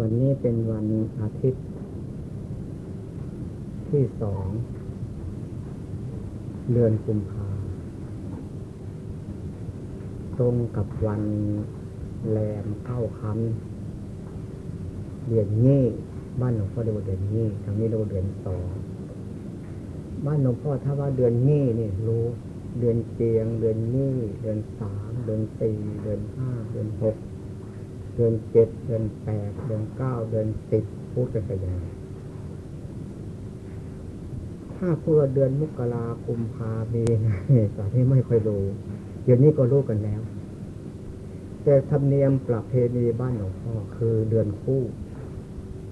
วันนี้เป็นวันอาทิตย์ที่สอง เดือนกุมภาตรงกับวันแรมเข้าคันเดือนนี้บ้านหลวงพ่อเรียกว่าเดือนนี้ทางนี้เรียกว่าเดือนสองบ้านหลวงพ่อถ้าว่าเดือนนี้นี่ยรู้เดือนเจียง เดือนนี้เดือนสามเดือนสี่เดือนห้าเดือนหก ดือนเจ็ดเดือนแปดเดือนเก้าเดือนสิบพูดกันไปยังไงถ้าพูดว่าเดือนมกราคุมภามีนะตอนนี้ไม่ค่อยรู้เดี๋ยวนี้ก็รู้กันแล้ว แต่ธรรมเนียมประเพณีบ้านหลวงพ่อคือเดือนคู่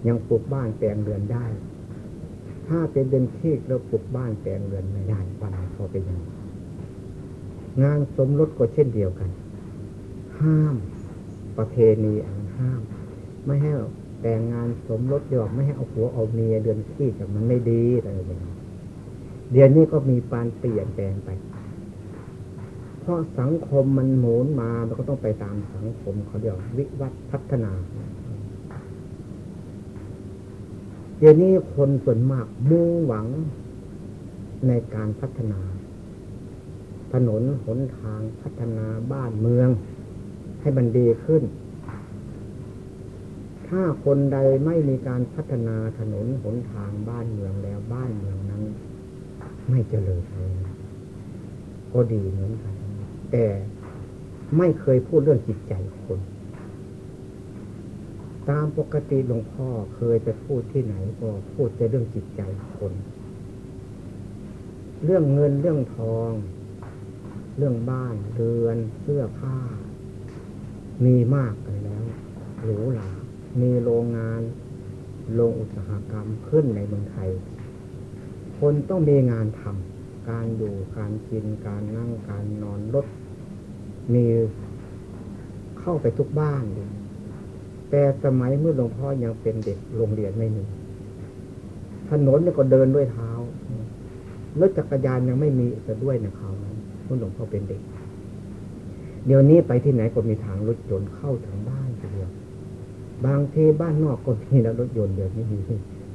ยังปลูกบ้านแปลงเรือนได้ ถ้าเป็นเดือนที่เราปลูกบ้านแปลงเรือนไม่ได้บ้านหลวงพ่อเป็นยังไงงานสมรสก็เช่นเดียวกัน ห้าม ประเพณีอันห้าม ไม่ให้แต่งงานสมรสเดียวไม่ให้เอาผัวเอาเมียเดือนขี้แต่มันไม่ดีอะไรอย่างนี้เดี๋ยวนี้ก็มีปานเปลี่ยนแปลงไป เพราะสังคมมันหมุนมามันก็ต้องไปตามสังคมเขาเดียววิวัฒน์พัฒนา เดี๋ยวนี้คนส่วนมากมุ่งหวังในการพัฒนา ถนนหนทางพัฒนาบ้านเมือง ให้มันดีขึ้น ถ้าคนใดไม่มีการพัฒนาถนนหนทางบ้านเมืองแล้วบ้านเมืองนั้น ไม่เจริญเลยก็ดีเหมือนกัน แต่ไม่เคยพูดเรื่องจิตใจคน ตามปกติหลวงพ่อเคยไปพูดที่ไหนก็พูดแต่เรื่องจิตใจคน เรื่องเงินเรื่องทอง เรื่องบ้านเรือนเสื้อผ้า มีมากกันแล้วหรูหรามีโรงงานโรงอุตสาหกรรมขึ้นในเมืองไทย คนต้องมีงานทำการอยู่การกินการนั่งการนอนรถมีเข้าไปทุกบ้านเลยแต่สมัยเมื่อหลวงพ่อยังเป็นเด็กโรงเรียนไม่มีถนนเนี่ยก็เดินด้วยเท้ารถจักรยานยังไม่มีจะด้วยนะเขาเมื่อหลวงพ่อเป็นเด็ก เดี๋ยวนี้ไปที่ไหนก็มีทางรถยนต์เข้าถึงบ้านทีเดียว บางทีบ้านนอกก็มีแล้วรถยนต์เดี๋ยวนี้มี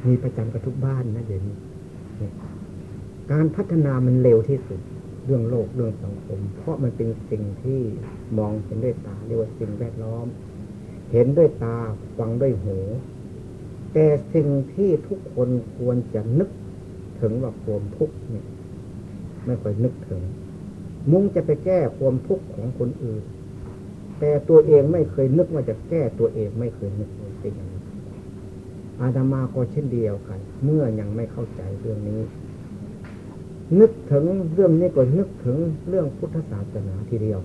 มีประจำกับทุกบ้านนะเดี๋ยวนี้ การพัฒนามันเร็วที่สุดเรื่องโลกเรื่องสังคม เพราะมันเป็นสิ่งที่มองเห็นด้วยตาเรียกว่าสิ่งแวดล้อม เห็นด้วยตาฟังด้วยหู แต่สิ่งที่ทุกคนควรจะนึกถึงว่าความทุกข์เนี่ย ไม่ค่อยนึกถึง มุ่งจะไปแก้ความทุกข์ของคนอื่น แต่ตัวเองไม่เคยนึกว่าจะแก้ตัวเองไม่เคยนึกเลยเป็นอย่างนี้อาดามาก็เช่นเดียวกัน เมื่อยังไม่เข้าใจเรื่องนี้ นึกถึงเรื่องนี้ก็นึกถึงเรื่องพุทธศาสนาทีเดียว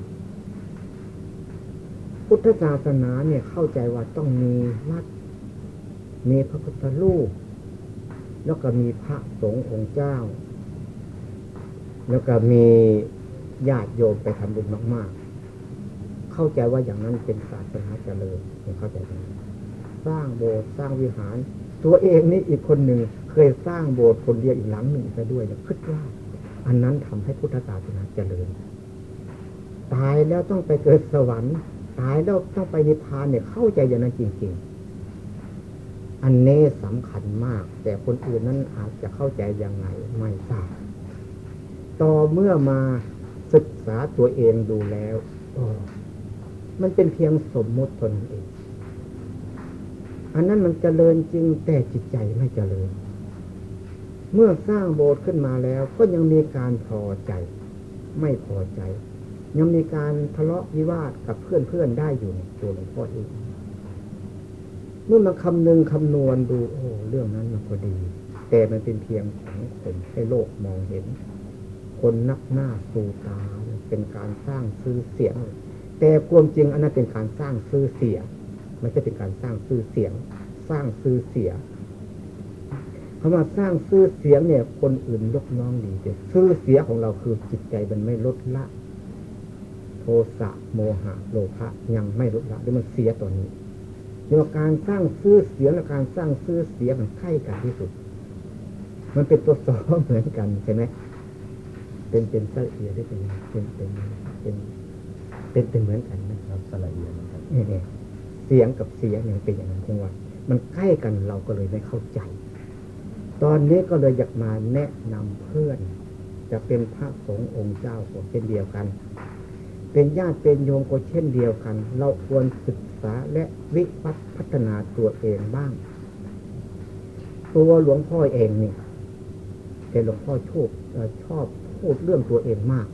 พุทธศาสนาเนี่ยเข้าใจว่าต้องมีวัดมีพระพุทธรูปแล้วก็มีพระสงฆ์องค์เจ้า แล้วก็มี ญาติโยมไปทำบุญมาก ๆ เข้าใจว่าอย่างนั้นเป็นศาสนาเจริญเข้าใจไหมสร้างโบสถ์สร้างวิหาร ตัวเองนี่อีกคนหนึ่งเคยสร้างโบสถ์คนเดียวอีกหลังหนึ่งไปด้วยคิดว่าอันนั้นทำให้พุทธศาสนาเจริญ ตายแล้วต้องไปเกิดสวรรค์ ตายแล้วต้องไปนิพพานเนี่ยเข้าใจอย่างนั้นจริง ๆ อันนี้สำคัญมาก แต่คนอื่นนั้นอาจจะเข้าใจยังไงไม่ทราบต่อเมื่อมา ศึกษาตัวเองดูแล้วมันเป็นเพียงสมมุติตนเอง อันนั้นมันเจริญจริงแต่จิตใจไม่เจริญ เมื่อสร้างโบสถ์ขึ้นมาแล้วก็ยังมีการพอใจ ไม่พอใจ ยังมีการทะเลาะวิวาทกับเพื่อนเพื่อนได้อยู่ตัวหลวงพ่อเอง เมื่อมาคำนึงคำนวณดูโอ้เรื่องนั้นมันก็ดี แต่มันเป็นเพียงสังคมให้โลกมองเห็น คนนักหน้าสู่ตาเป็นการสร้างซื้อเสียง แต่ความจริงอันนั้นเป็นการสร้างซื้อเสียไม่ใช่เป็นการสร้างซื้อเสียง สร้างซื้อเสียคำว่าสร้างซื้อเสียงเนี่ย คนอื่นยกน้องดีแต่ซื้อเสียของเราคือจิตใจมันไม่ลดละ โทสะโมหะโลภะยังไม่ลดละด้วยมันเสียตัวนี้เรื่องการสร้างซื้อเสียงและการสร้างซื้อเสียมันใกล้กันที่สุด มันเป็นตัวสองเหมือนกันใช่ไหม เป็นเป็นสละเอียดได้เป็นเป็นเป็นเป็นเป็นเป็นเหมือนกันนะครับสละเอียดนะครับนี่เเสียงกับเสียงเนี่ยเป็นอย่างนั้นจังหวะมันใกล้กันเราก็เลยไม่เข้าใจ ตอนนี้ก็เลยอยากมาแนะนำเพื่อน จะเป็นพระสงฆ์องค์เจ้าก็เช่นเดียวกัน เป็นญาติเป็นโยมก็เช่นเดียวกัน เราควรศึกษาและวิวัฒพัฒนาตัวเองบ้าง ตัวหลวงพ่อเองนี่เป็นหลวงพ่อชอบชอบ พูดเรื่องตัวเองมาก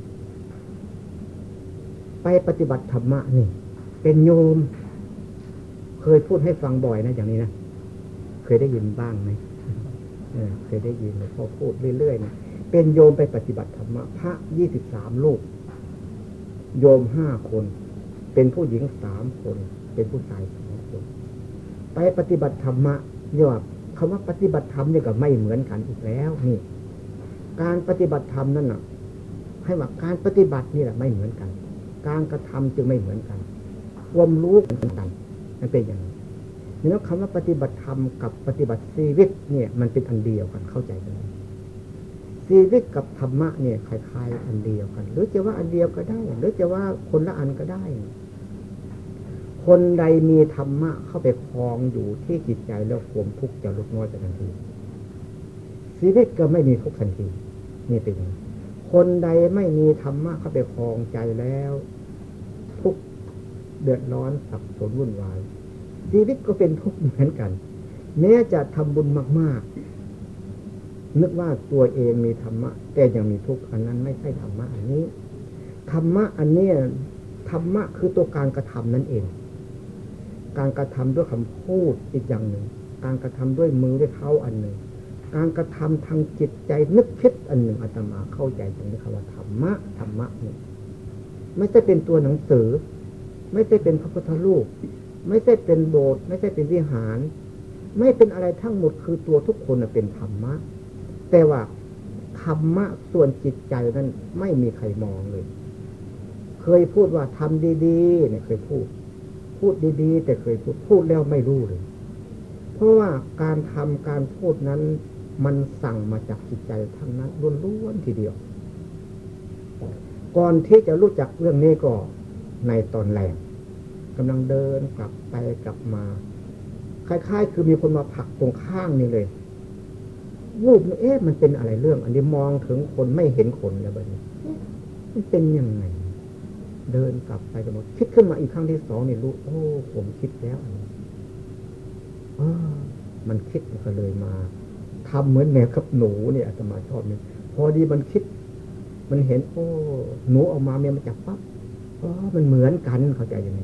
ไปปฏิบัติธรรมะนี่ เป็นโยม เคยพูดให้ฟังบ่อยนะอย่างนี้นะ เคยได้ยินบ้างไหมเคยได้ยินหลวพ่อพูดเรื่อยๆนะเป็นโยมไปปฏิบัติธรรมะพระยี่สิบสามลูก โยมห้าคน เป็นผู้หญิงสามคน เป็นผู้ชายสองคน ไปปฏิบัติธรรมะเนี่ยคำว่าปฏิบัติธรรมเนี่ยก็ไม่เหมือนกันอีกแล้วนี่ การปฏิบัติธรรมนั่นน่ะ ให้ว่าการปฏิบัตินี่แหละไม่เหมือนกัน การกระทำจึงไม่เหมือนกันความรู้เหมือนกันนั่นเป็นอย่างนี้แล้วคำว่าปฏิบัติธรรมกับปฏิบัติชีวิตเนี่ย มันเป็นอันเดียวกันเข้าใจกันชีวิตกับธรรมะเนี่ยคล้ายๆอันเดียวกัน หรือจะว่าอันเดียวก็ได้ หรือจะว่าคนละอันก็ได้ คนใดมีธรรมะเข้าไปคลองอยู่ที่จิตใจแล้วความทุกข์จะลดน้อยไปทันทีชีวิตก็ไม่มีทุกข์ทันที นี่เป็นคนใดไม่มีธรรมะเข้าไปคลองใจแล้ว ทุกเดือดร้อนสับสนวุ่นวายชีวิตก็เป็นทุกข์เหมือนกัน แม้จะทำบุญมาก ๆ นึกว่าตัวเองมีธรรมะ แต่ยังมีทุกข์อันนั้นไม่ใช่ธรรมะอันนี้ธรรมะอันนี้ธรรมะคือตัวการกระทำนั่นเอง การกระทำด้วยคำพูดอีกอย่างหนึ่ง การกระทำด้วยมือด้วยเท้าอันหนึ่งารกระทำทางจิตใจนึกคิดอันหนึ่งอาตมาเข้าใจตรงนี้คำว่าธรรมะธรรมะนี่ไม่ใช่เป็นตัวหนังสือ ไม่ใช่เป็นพระพุทธรูปไม่ใช่เป็นโบสถ์ไม่ใช่เป็นวิหาร ไม่เป็นอะไรทั้งหมดคือตัวทุกคนเป็นธรรมะ แต่ว่าธรรมะส่วนจิตใจนั้นไม่มีใครมองเลย เคยพูดว่าทำดีๆเนี่ยเคยพูด พูดดีๆ แต่เคยพูดพูดแล้วไม่รู้เลย เพราะว่าการทำการพูดนั้น มันสั่งมาจากจิตใจทั้งนั้นล้วนๆทีเดียว ก่อนที่จะรู้จักเรื่องนี้ก็ในตอนแรกกำลังเดินกลับไปกลับมา คล้าย ๆ คือมีคนมาผลักตรงข้างนี่เลยวูบเอ๊ะมันเป็นอะไรเรื่อง อันนี้มองถึงคนไม่เห็นคนแล้วแบบนี้มันเป็นยังไง เดินกลับไปกันหมดคิดขึ้นมาอีกครั้งที่สองนี่รู้โอ้ผมคิดแล้วอันนี้มันคิดก็เลยมา ทำเหมือนแมวกับหนูเนี่ยอาตมาชอบเนี่ยพอดีมันคิด มันเห็น โอ้หนูออกมาเมียมันจับปั๊บอ๋อมันเหมือนกันเข้าใจยังไง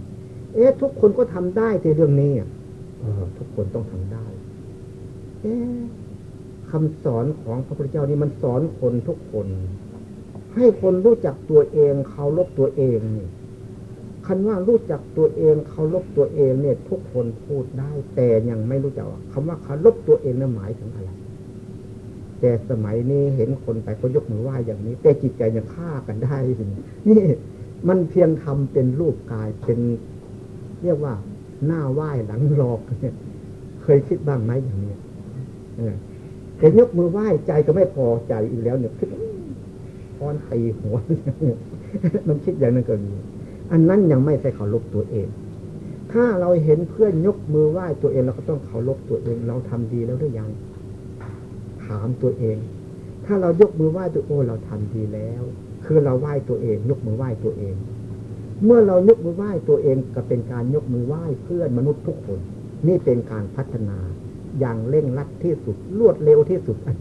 เอ๊ะทุกคนก็ทำได้ในเรื่องนี้อะทุกคนต้องทำได้ เอ๊ะคำสอนของพระพุทธเจ้านี่มันสอนคนทุกคน ให้คนรู้จักตัวเองเคารพตัวเองนี่คันว่ารู้จักตัวเองเคารพตัวเองเนี่ย ทุกคนพูดได้ แต่ยังไม่รู้จักคำว่าเคารพตัวเองนั้นหมายถึงอะไร แต่สมัยนี้เห็นคนไปก็ยกมือไหว้อย่างนี้ แต่จิตใจยังฆ่ากันได้นี่มันเพียงทำเป็นรูปกายเป็นเรียกว่าหน้าไหว้หลังหลอกเนี่ยเคยคิดบ้างไหมอย่างนี้แต่ยกมือไหว้ใจก็ไม่พอใจอีกแล้วเนี่ยคิดพอนตีหัวมันคิดอย่างนั้นก็มีอันนั้นยังไม่ใช่เคารพตัวเอง ถ้าเราเห็นเพื่อนยกมือไหว้ตัวเองเราก็ต้องเคารพตัวเอง เราทำดีแล้วหรือยัง ถามตัวเอง ถ้าเรายกมือไหว้ตัวโอ้เราทำดีแล้ว คือเราไหว้ตัวเอง ยกมือไหว้ตัวเอง เมื่อเรายกมือไหว้ตัวเองก็เป็นการยกมือไหว้เพื่อนมนุษย์ทุกคน นี่เป็นการพัฒนาอย่างเร่งรัดที่สุดรวดเร็วที่สุดอัน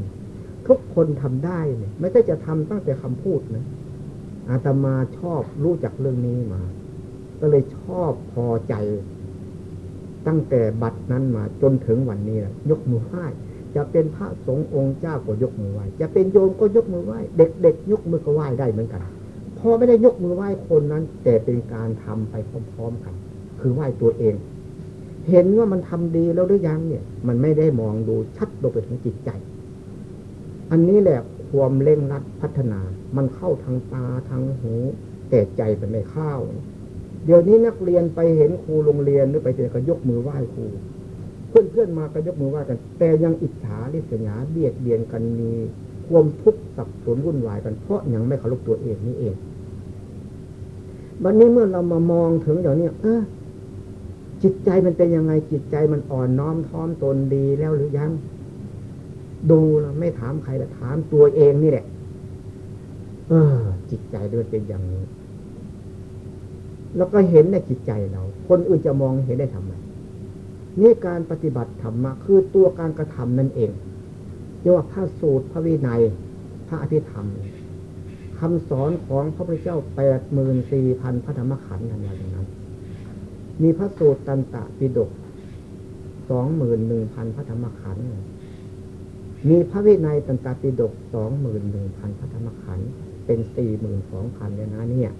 ทุกคนทำได้เนี่ยไม่ใช่จะทำตั้งแต่คำพูดนะอาตมาชอบรู้จักเรื่องนี้มา ก็เลยชอบพอใจ ตั้งแต่บัดนั้นมาจนถึงวันนี้นะยกมือไหว้ จะเป็นพระสงฆ์องค์เจ้าก็ยกมือไหว้จะเป็นโยมก็ยกมือไหว้เด็กๆยกมือก็ไหว้ได้เหมือนกันพอไม่ได้ยกมือไหว้คนนั้น แต่เป็นการทำไปพร้อมๆกัน คือไหว้ตัวเอง เห็นว่ามันทำดีแล้วหรือยังเนี่ย มันไม่ได้มองดูชัดลงไปถึงจิตใจ อันนี้แหละความเร่งรัดพัฒนา มันเข้าทางตาทางหู แต่ใจไปไม่เข้า เดี๋ยวนี้นักเรียนไปเห็นครูโรงเรียนหรือไปเจอก็ยกมือไหว้ครู เพื่อนๆมาก็ยกมือไหว้กัน แต่ยังอิจฉาริษยาเบียดเบียนกันมีความทุกข์สับสนวุ่นวายกันเพราะยังไม่เคารพตัวเองนี่เองวันนี้เมื่อเรามามองถึงอย่างนี้เออจิตใจมันเป็นยังไงจิตใจมันอ่อนน้อมท้อมตนดีแล้วหรือยัง ดูแล้วไม่ถามใครละถามตัวเองนี่แหละ เออ จิตใจด้วยเป็นอย่างนี้ แล้วก็เห็นในจิตใจเรา คนอื่นจะมองเห็นได้ทำไม นี่การปฏิบัติธรรมะคือตัวการกระทำนั่นเองเรียกว่าพระสูตรพระวินัย พระอภิธรรมคำสอนของพระพุทธเจ้าแปดหมื่นสี่พันพระธรรมขันธ์อะไรอย่างนั้น มีพระสูตรตันตะปิฎกสองหมื่นหนึ่งพันพระธรรมขันธ์มีพระวินัยตันตะปิฎกสองหมื่นหนึ่งพันพระธรรมขันธ์เป็นสี่หมื่นสองพันเลยนะเนี่ย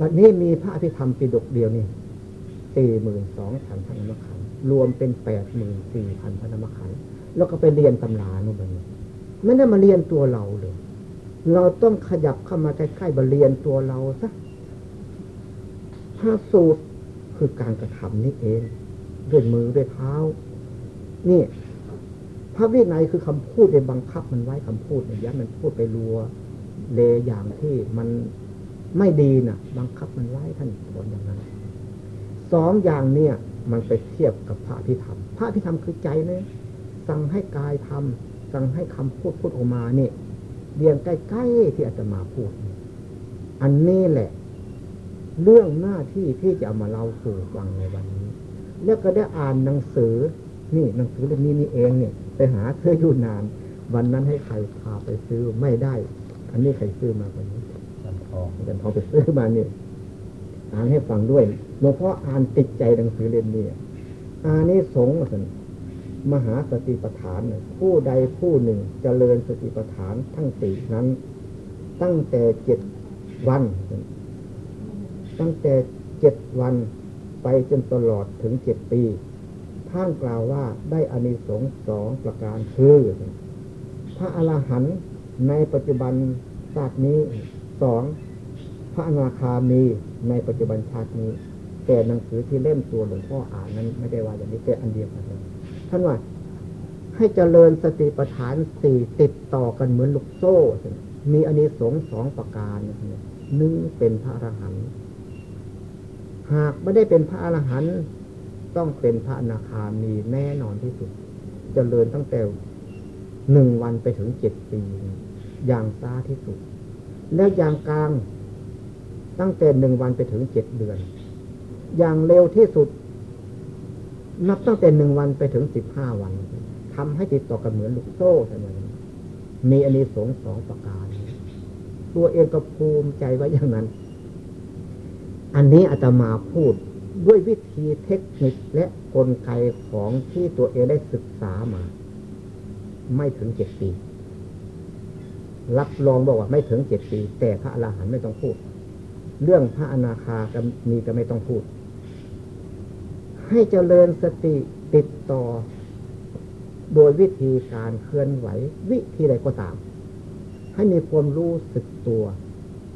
บัดนี้มีพระอภิธรรมปิฎกเดียวนี่ สี่หมื่นสองพันพระธรรมขันธ์รวมเป็นแปดหมื่นสี่พันพระธรรมขันธ์แล้วก็ไปเรียนตำราโน่นไปนี่ไม่ได้มาเรียนตัวเราเลย เราต้องขยับเข้ามาใกล้ๆบาเรียนตัวเราซะพระสูตรคือการกระทำนี่เองด้วยมือด้วยเท้า นี่พระวินัยคือคำพูดในบังคับมันไว้คำพูดเนี่ยยันมันพูดไปรัวเลอย่างที่มันไม่ดีนะ่ะ บังคับมันไว้ท่านบอกอย่างนั้น สองอย่างเนี่ย มันไปเทียบกับพระพิธรรม พระพิธรรมคือใจเนี่ยสั่งให้กายทำสั่งให้คำพูดพูดออกมาเนี่ยเรียงใกล้ๆที่อาตมาพูด อันนี้แหละ เรื่องหน้าที่ที่จะเอามาเล่าสู่ฟังในวันนี้ แล้วก็ได้อ่านหนังสือ นี่หนังสือเล่มนี้นี่เองเนี่ย ไปหาเธออยู่นาน วันนั้นให้ใครพาไปซื้อไม่ได้ อันนี้ใครซื้อมาคนนี้จันทองจันทองไปซื้อมาเนี่ย อ่านให้ฟังด้วยหลวงพ่ออ่านติดใจหนังสือเล่มนี้อ่านนี้สงสันมหาสติปัฏฐานผู้ใดผู้หนึ่งจเจริญสติปัฏฐานทั้งสี่นั้น ตั้งแต่เจ็ดวัน ตั้งแต่เจ็ดวันไปจนตลอดถึงเจ็ดปีท่านกล่าวว่าได้อานิสงส์สองประการคือพระอรหันต์ในปัจจุบันชาตินี้สอง ระอนาคามีในปัจจุบันชาตินี้ แต่หนังสือที่เล่มตัวหลวงพ่ออ่านนั้นไม่ได้ว่าอย่างนี้แต่อันเดียวกันเลยท่านว่าให้เจริญสติปัฏฐานสี่ติดต่อกันเหมือนลูกโซ่ มีอันนสงสองประการหนึ่งเป็นพระอรหันต์หากไม่ได้เป็นพระอรหันต์ต้องเป็นพระอนาคามีแน่นอนที่สุด เจริญตั้งแต่หนึ่งวันไปถึงเจ็ดปี อย่างซาที่สุด แล้วอย่างกลาง ตั้งแต่หนึ่งวันไปถึงเจ็ดเดือน อย่างเร็วที่สุด นับตั้งแต่หนึ่งวันไปถึงสิบห้าวันทำให้ติดต่อกันเหมือนลูกโซ่เสมอมีอันนี้สงสองประการ ตัวเองก็ภูมิใจไว้อย่างนั้น อันนี้อาตมาพูดด้วยวิธีเทคนิคและกลไกของที่ตัวเองได้ศึกษามา ไม่ถึงเจ็ดปี รับรองบอกว่าไม่ถึงเจ็ดปี แต่พระอรหันต์ไม่ต้องพูด เรื่องพระอนาคาก็มีก็ไม่ต้องพูด ให้เจริญสติติดต่อ โดยวิธีการเคลื่อนไหว วิธีใดก็ตาม ให้มีความรู้สึกตัว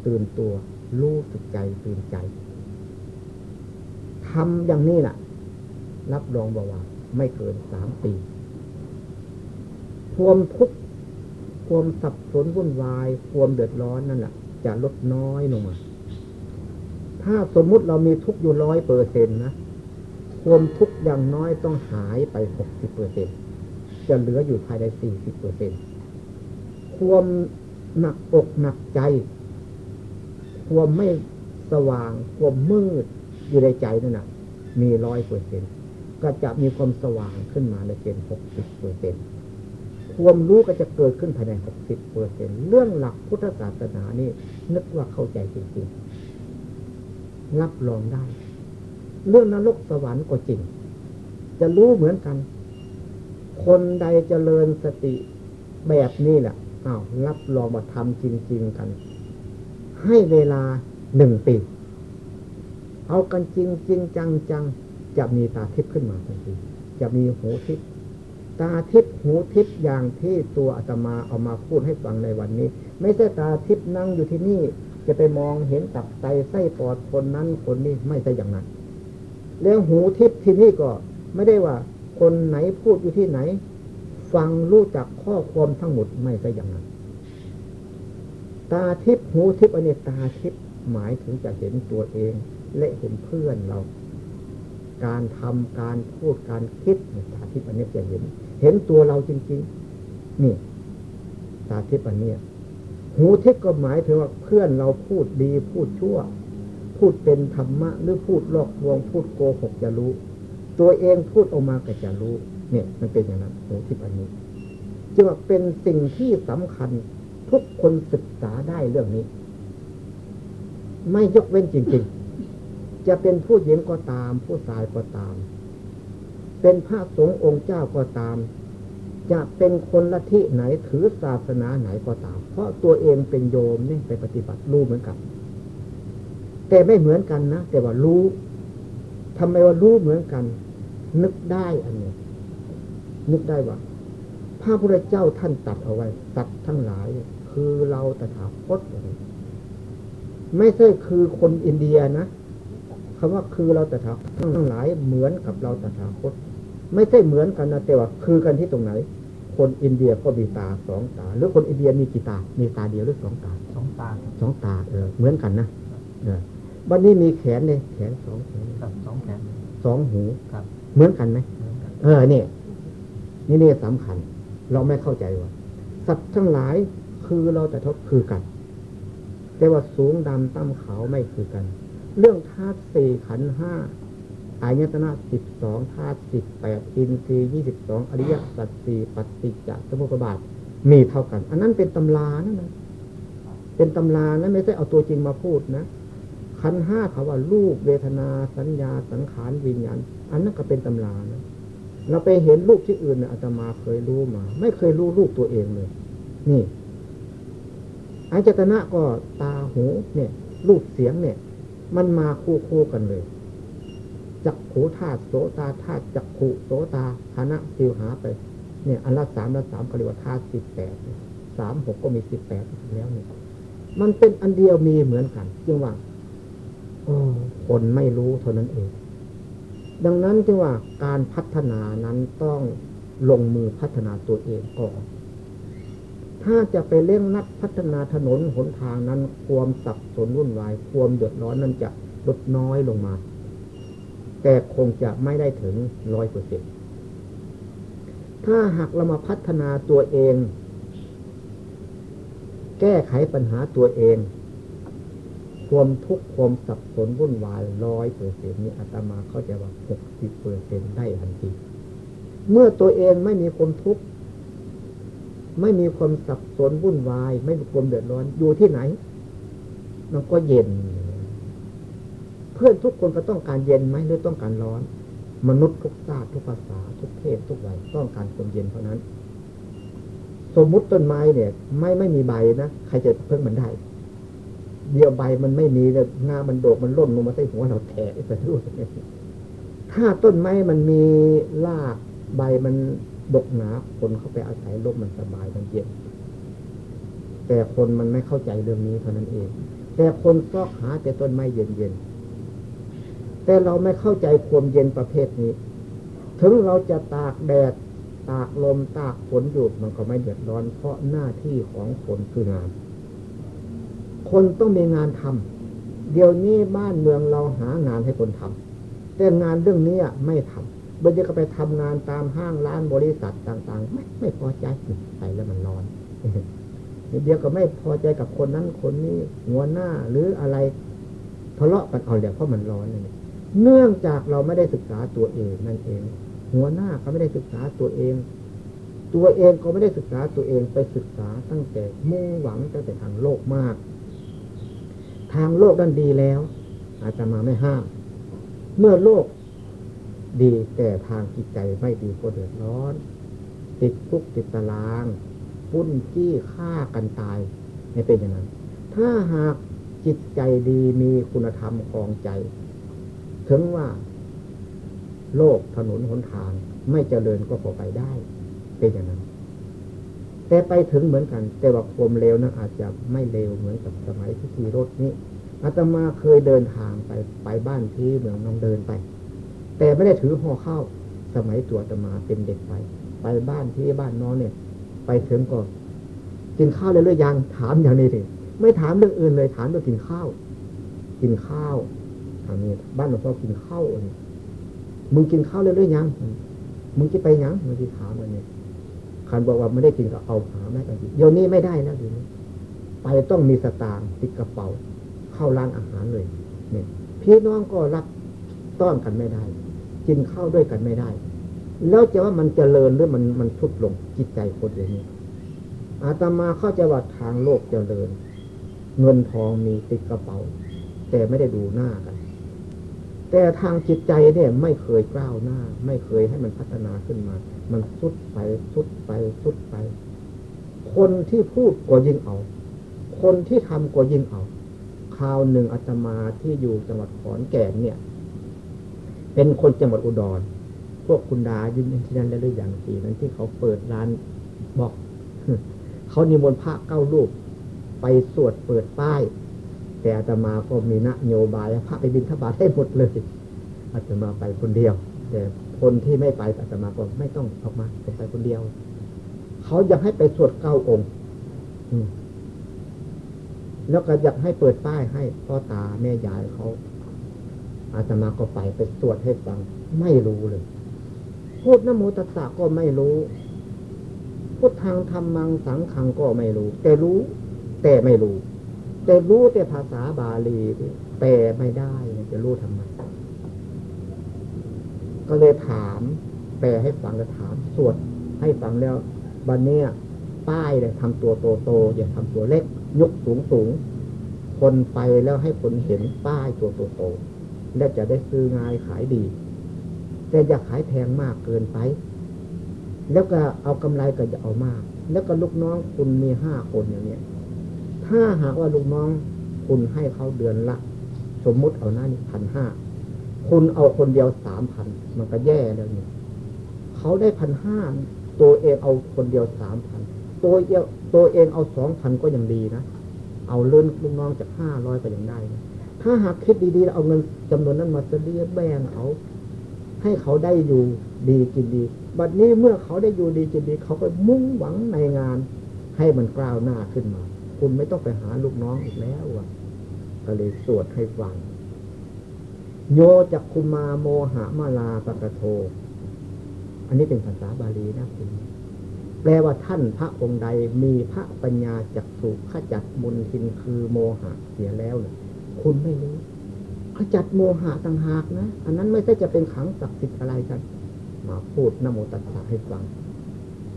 ตื่นตัว รู้สึกใจตื่นใจทำอย่างนี้น่ะ รับรองบอกว่า ไม่เกินสามปีความทุกข์ความสับสนวุ่นวาย ความเดือดร้อนนั่นแหละจะลดน้อยลงมา ถ้าสมมุติเรามีทุกอยู่ร้อยเปอร์เซ็นต์นะความทุกอย่างน้อยต้องหายไปหกสิบเปอร์เซ็นจะเหลืออยู่ภายในสี่สิบเปอร์เซ็นความหนักอกหนักใจ ความไม่สว่าง ความมืดอยู่ในใจนั่นนะมีร้อยเปอร์เซ็นก็จะมีความสว่างขึ้นมาในเกณฑ์หกสิบเปอร์เซ็นความรู้ก็จะเกิดขึ้นภายในหกสิบเปอร์เซ็นเรื่องหลักพุทธศาสนานี่นึกว่าเข้าใจจริงๆ รับรองได้ เรื่องนรกสวรรค์ก็จริง จะรู้เหมือนกัน คนใดจเจริญสติแบบนี้แหละอ้าวรับรองมาทำจริง ๆ กัน ให้เวลาหนึ่งปี เอากันจริงจริงจังจังจะมีตาทิพย์ขึ้นมาทันทีจะมีหูทิพย์ตาทิพย์หูทิพย์อย่างที่ตัวอาตมาเอามาพูดให้ฟังในวันนี้ ไม่ใช่ตาทิพย์นั่งอยู่ที่นี่ จะไปมองเห็นตับไตไส้ปอดคนนั้นคนนี้ไม่ใช่อย่างนั้น แล้วหูทิพย์ที่นี่ก็ไม่ได้ว่า คนไหนพูดอยู่ที่ไหน ฟังรู้จักข้อความทั้งหมดไม่ใช่อย่างนั้น ตาทิพย์หูทิพย์อันนี้ตาทิพย์หมายถึงจะเห็นตัวเอง และเห็นเพื่อนเรา การทำการพูดการคิดสาธิตอันนี้จะเห็น เห็นตัวเราจริง ๆ นี่สาธิตอันนี้ หูทิพก็หมายถึงว่าเพื่อนเราพูดดีพูดชั่ว พูดเป็นธรรมะ หรือพูดลอกลวงพูดโกหกจะรู้ ตัวเองพูดออกมาก็จะรู้ เนี่ย มันเป็นอย่างนั้นหูทิพอันนี้จึงว่าเป็นสิ่งที่สำคัญทุกคนศึกษาได้เรื่องนี้ ไม่ยกเว้นจริง ๆ จะเป็นผู้หญิงก็ตาม ผู้ชายก็ตาม เป็นพระสงฆ์องค์เจ้าก็ตาม จะเป็นคนละที่ไหนถือศาสนาไหนก็ตาม เพราะตัวเองเป็นโยมนี่ไปปฏิบัติรู้เหมือนกัน แต่ไม่เหมือนกันนะ แต่ว่ารู้ทำไมว่ารู้เหมือนกัน นึกได้อันนี้นึกได้ว่าพระพุทธเจ้าท่านตัดเอาไว้ ตัดทั้งหลาย คือเราตถาคตไม่ใช่คือคนอินเดียนะคำว่าคือเราตถาคตทั้งหลายเหมือนกับเราตถาคต ไม่ใช่เหมือนกันนะแต่ว่าคือกันที่ตรงไหน คนอินเดียก็มีตาสองตา หรือคนอินเดียมีกี่ตา มีตาเดียวหรือสองตาสองตาสองตาเออเหมือนกันนะเออวันนี้มีแขนเลยแขนสองแขนสองแขนสองหูครับเหมือนกันไหมเออเนี่ยนี่นี่สำคัญ เราไม่เข้าใจว่า สัตว์ทั้งหลายคือเราแต่ทบคือกัน แต่ว่าสูงดำต่ำขาวไม่คือกัน เรื่องธาตุสี่ขันห้า อายตนะสิบสองธาตุสิบแปดอินทรีย์ยี่สิบสองอริยสัจสี่ปฏิจจสมุปบาท มีเท่ากัน อันนั้นเป็นตำรานะนะเป็นตำรานะไม่ใช่เอาตัวจริงมาพูดนะขันห้าเขาว่ารูปเวทนาสัญญาสังขารวิญญาณ อันนั้นก็เป็นตำรานะเราไปเห็นรูปที่อื่นเนี่ยอาตมาเคยรู้มา ไม่เคยรู้รูปตัวเองเลย นี่อายตนะก็ตาหูเนี่ย รูปเสียงเนี่ย มันมาคู่คู่กันเลย จักขูธาตุโสตาธาตุจักขูโสตาฐานะสิวหาไป เนี่ย อันละสามละสามก็เรียกว่าธาตุสิบแปดสามหกก็มีสิบแปดแล้วเนี่ยมันเป็นอันเดียวมีเหมือนกันจึงว่าอคนไม่รู้เท่านั้นเอง ดังนั้นจึงว่าการพัฒนานั้นต้องลงมือพัฒนาตัวเองก่อนถ้าจะไปเร่งนัดพัฒนาถนนหนทางนั้น ความสับสนวุ่นวาย ความเดือดร้อนนั้นจะลดน้อยลงมา แต่คงจะไม่ได้ถึงร้อยเปอร์เซ็นถ้าหากเรามาพัฒนาตัวเอง แก้ไขปัญหาตัวเอง ความทุกข์ความสับสนวุ่นวายร้อยเปอร์เซ็นนี้อาตมาเข้าใจว่าหกสิบเปอร์เซ็นได้ทันทีเมื่อตัวเองไม่มีความทุกข์ไม่มีความสับสนวุ่นวาย ไม่มีความเดือดร้อนอยู่ที่ไหน มันก็เย็น เพื่อนทุกคนก็ต้องการเย็นไหมหรือต้องการร้อน มนุษย์ทุกชาติทุกภาษา ทุกเพศทุกวัยต้องการความเย็นเพราะนั้น สมมุติต้นไม้เนี่ย ไม่ไม่มีใบนะใครจะเพิ่งมันได้ เดียวใบมันไม่มีเลยงามันโดกมันล่นลงมาใส่หัวเราแทะไปรู้ถ้าต้นไม้มันมีรากใบมันดกหนาคนเข้าไปอาศัยร่มมันสบายมันเย็นแต่คนมันไม่เข้าใจเรื่องนี้เท่านั้นเอง แต่คนซอกหาแต่ต้นไม้เย็นๆ แต่เราไม่เข้าใจความเย็นประเภทนี้ ถึงเราจะตากแดด ตากลมตากฝนอยู่มันก็ไม่เดือดร้อน เพราะหน้าที่ของฝนคืองาน คนต้องมีงานทำเดี๋ยวนี้บ้านเมืองเราหางานให้คนทำแต่งานเรื่องนี้ไม่ทำบางทีก็ไปทำงานตามห้างร้านบริษัทต่าง ๆ ไม่ไม่พอใจไปแล้วมันร้อนเดียวก็ไม่พอใจกับคนนั้นคนนี้หัวหน้าหรืออะไรทะเลาะกันเอาเดี๋ยวเพราะมันร้อนนี่ เนื่องจากเราไม่ได้ศึกษาตัวเองนั่นเอง หัวหน้าก็ไม่ได้ศึกษาตัวเอง ตัวเองก็ไม่ได้ศึกษาตัวเองไปศึกษาตั้งแต่มุ่งหวังตั้งแต่ทางโลกมาก ทางโลกนั้นดีแล้ว อาจจะมาไม่ห้าม เมื่อโลกดีแต่ทางจิตใจไม่ดีก็เดือดร้อน ติดคุกติดตาราง ปุ้นจี้ฆ่ากันตายไม่เป็นอย่างนั้น ถ้าหากจิตใจดีมีคุณธรรมครองใจ ถึงว่า โลกถนนหนทาง ไม่เจริญก็พอไปได้ เป็นอย่างนั้น แต่ไปถึงเหมือนกัน แต่ว่าความเร็วนะอาจจะไม่เร็วเหมือนกับสมัยที่ขี่รถนี้อาตมาเคยเดินทางไปไปบ้านที่เมืองน้องเดินไป แต่ไม่ได้ถือห่อข้าวสมัยตัวอาตมาเป็นเด็กไป ไปบ้านที่บ้านน้องเนี่ย ไปถึงก็กินข้าวเลยหรือยังถามอย่างนี้เลยไม่ถามเรื่องอื่นเลยถามเรื่องกินข้าว กินข้าว ทางนี้บ้านหลวงพ่อกินข้าวนี่มึงกินข้าวเรื่อยๆยังมึงจะไปยังมึงจะถามมันเนี่ยคันบอกว่าไม่ได้กินก็เอาหาแม่กันเดี๋ยวนี้ไม่ได้แล้วเดี๋ยวนี้ไปต้องมีสตางค์ติดกระเป๋า เข้าร้านอาหารเลย เนี่ย พี่น้องก็รับต้อนกันไม่ได้ กินข้าวด้วยกันไม่ได้ แล้วจะว่ามันเจริญหรือมันมันทุดลงจิตใจคนอย่างนี้อาตมาเข้าใจว่าทางโลกเจริญ เงินทองมีติดกระเป๋า แต่ไม่ได้ดูหน้ากัน แต่ทางจิตใจเนี่ยไม่เคยกล้าวหน้า ไม่เคยให้มันพัฒนาขึ้นมา มันสุดไปสุดไปสุดไป คนที่พูดก็ยิ่งเอา คนที่ทำก็ยิ่งเอา คราวหนึ่งอาตมาที่อยู่จังหวัดขอนแก่นเนี่ย เป็นคนจังหวัดอุดร พวกคุณดายืนยันที่นั่นได้หรืออย่างสีนั้นที่เขาเปิดร้านบอก เขานิมนต์พระเก้ารูปไปสวดเปิดป้าย แต่อาตมาก็มีนโยบายพระไปบินทบาทให้หมดเลยอาตมาไปคนเดียว แต่คนที่ไม่ไปอาตมาก็ไม่ต้องออกมาผมไปคนเดียว เขาอยากให้ไปสวดเก้าองค์แล้วก็อยากให้เปิดป้ายให้พ่อตาแม่ยายเขาอาตมาก็ไปไปสวดให้ฟัง ไม่รู้เลยพูดนโมตัสสะก็ไม่รู้พุทธังธรรมังสังขังก็ไม่รู้ แต่รู้ แต่ไม่รู้ แต่รู้แต่ภาษาบาลีแปลไม่ได้จะรู้ทำไม ก็เลยถาม แปลให้ฟังก็ถามสวดให้ฟังแล้วบันเนี้ยป้ายเลยทำตัวโตโตอย่าทำตัวเล็ก ยกสูงสูงคนไปแล้วให้คนเห็นป้ายตัวโตโตและจะได้ซื้อง่ายขายดี แต่อย่าขายแพงมากเกินไป แล้วก็เอากำไรก็จะเอามาก แล้วก็ลูกน้องคุณมีห้าคนอย่างเนี้ย ถ้าหากว่าลูกน้อง คุณให้เขาเดือนละ สมมุติเอาหน้านี่พันห้าคุณเอาคนเดียวสามพันมันก็แย่แล้วเนี่ยเขาได้พันห้าตัวเองเอาคนเดียวสามพันตัวเดียวตัวเองเอาสองพันก็ยังดีนะเอาเลื่อนลูกน้องจากห้าร้อยก็ยังได้นะถ้าหากคิดดีๆเอาเงินจำนวนนั้นมาเสียแบ่งเอาให้เขาได้อยู่ดีกินดี บัดนี้เมื่อเขาได้อยู่ดีกินดี เขาก็มุ่งหวังในงาน ให้มันกล้าวหน้าขึ้นมา คุณไม่ต้องไปหาลูกน้องอีกแล้วอะก็เลยสวดให้ฟัง โยจักคุมาโมหะมาลาปะกะโท อันนี้เป็นภาษาบาลีนะคุณแปลว่าท่านพระองค์ใดมีพระปัญญาจักสุขจัดมุนทินคือโมหะเสียแล้วเนี่ยคุณไม่รู้ขจัดโมหะต่างหากนะ อันนั้นไม่ใช่จะเป็นขังศักดิ์สิทธิ์อะไรกัน มาพูดนโมตัสสะให้ฟัง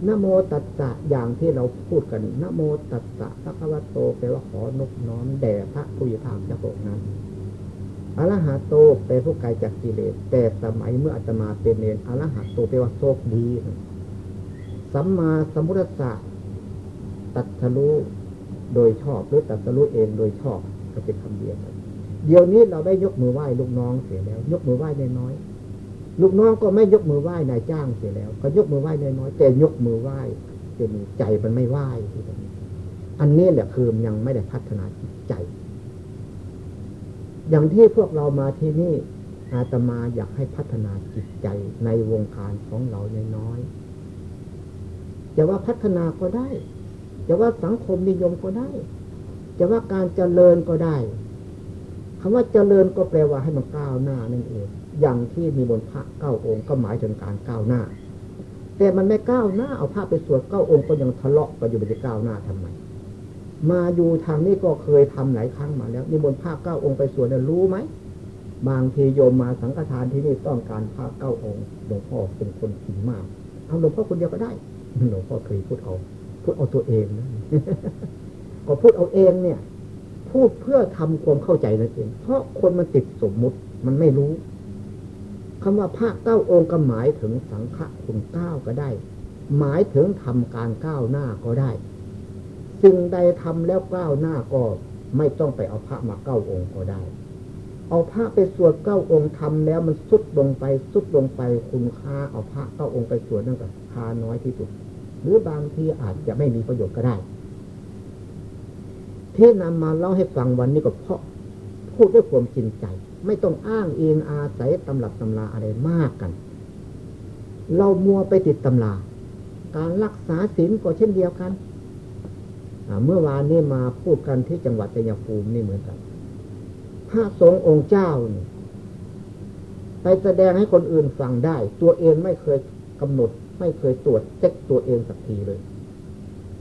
นโมตัสสะอย่างที่เราพูดกันนโมตัสสะพระคัมภโตแปลว่าขอนกน้อมแด่พระผู้ยธรรมเจ้าพระนั้นอรหัตโตแปลผู้ไกลจากกิเลสแต่สมัยเมื่ออาตมาเป็นเนรอรหัตโตแปลว่าโชคดีสัมมาสัมพุทธะตัดทะลุโดยชอบหรือตัดทะลุเองโดยชอบก็เป็นคำเดียวกันเดี๋ยวนี้เราได้ยกมือไหว้ลูกน้องเสียแล้ว ยกมือไหว้น้อย ลูกน้องก็ไม่ยกมือไหว้นายจ้างเสียแล้ว ก็ยกมือไหว้น้อยแต่ยกมือไหว้เป็นใจมันไม่ไหว้อันนี้แหละคือยังไม่ได้พัฒนาจิตใจ อย่างที่พวกเรามาที่นี่อาตมาอยากให้พัฒนาจิตใจในวงการของเราในน้อยจะว่าพัฒนาก็ได้จะว่าสังคมนิยมก็ได้จะว่าการเจริญก็ได้คำว่าเจริญก็แปลว่าให้มันก้าวหน้านั่นเอง อย่างที่มีบนพระเก้าองค์ก็หมายถึงการก้าวหน้า แต่มันไม่ก้าวหน้าเอาพระไปสวดเก้าองค์ก็ยังทะเลาะกันอยู่มันจะก้าวหน้าทำไมมาอยู่ทางนี้ก็เคยทำหลายครั้งมาแล้วมีบนพระเก้าองค์ไปสวดเนี่ยรู้ไหม บางทีโยมมาสังฆทานที่นี่ต้องการพระเก้าองค์หลวงพ่อเป็นคนกินมากเอาหลวงพ่อคนเดียวก็ได้หลวงพ่อเคยพูดเอาพูดเอาตัวเองนะก็พูดเอาเองเนี่ย พูดเพื่อทำความเข้าใจนั่นเอง เพราะคนมันติดสมมุติมันไม่รู้ คำว่าพระเก้าองค์ก็หมายถึงสังฆคุณเก้าก็ได้ หมายถึงทำการก้าวหน้าก็ได้ สิ่งใดทำแล้วก้าวหน้าก็ไม่ต้องไปเอาพระมาเก้าองค์ก็ได้ เอาพระไปสวดเก้าองค์ทำแล้วมันสุดลงไปสุดลงไปคุณค่าเอาพระเก้าองค์ไปสวดนั่นก็คาน้อยที่สุด หรือบางทีอาจจะไม่มีประโยชน์ก็ได้ที่นำมาเล่าให้ฟังวันนี้ก็เพราะพูดด้วยความจริงใจ ไม่ต้องอ้างเองอาศัยตำรับตำราอะไรมากกัน เรามัวไปติดตำรา การรักษาศีลก็เช่นเดียวกัน เมื่อวานนี้มาพูดกันที่จังหวัดชัยภูมินี่เหมือนกัน พระสงฆ์องค์เจ้านี่ไปแสดงให้คนอื่นฟังได้ ตัวเองไม่เคยกำหนด ไม่เคยตรวจเช็คตัวเองสักทีเลย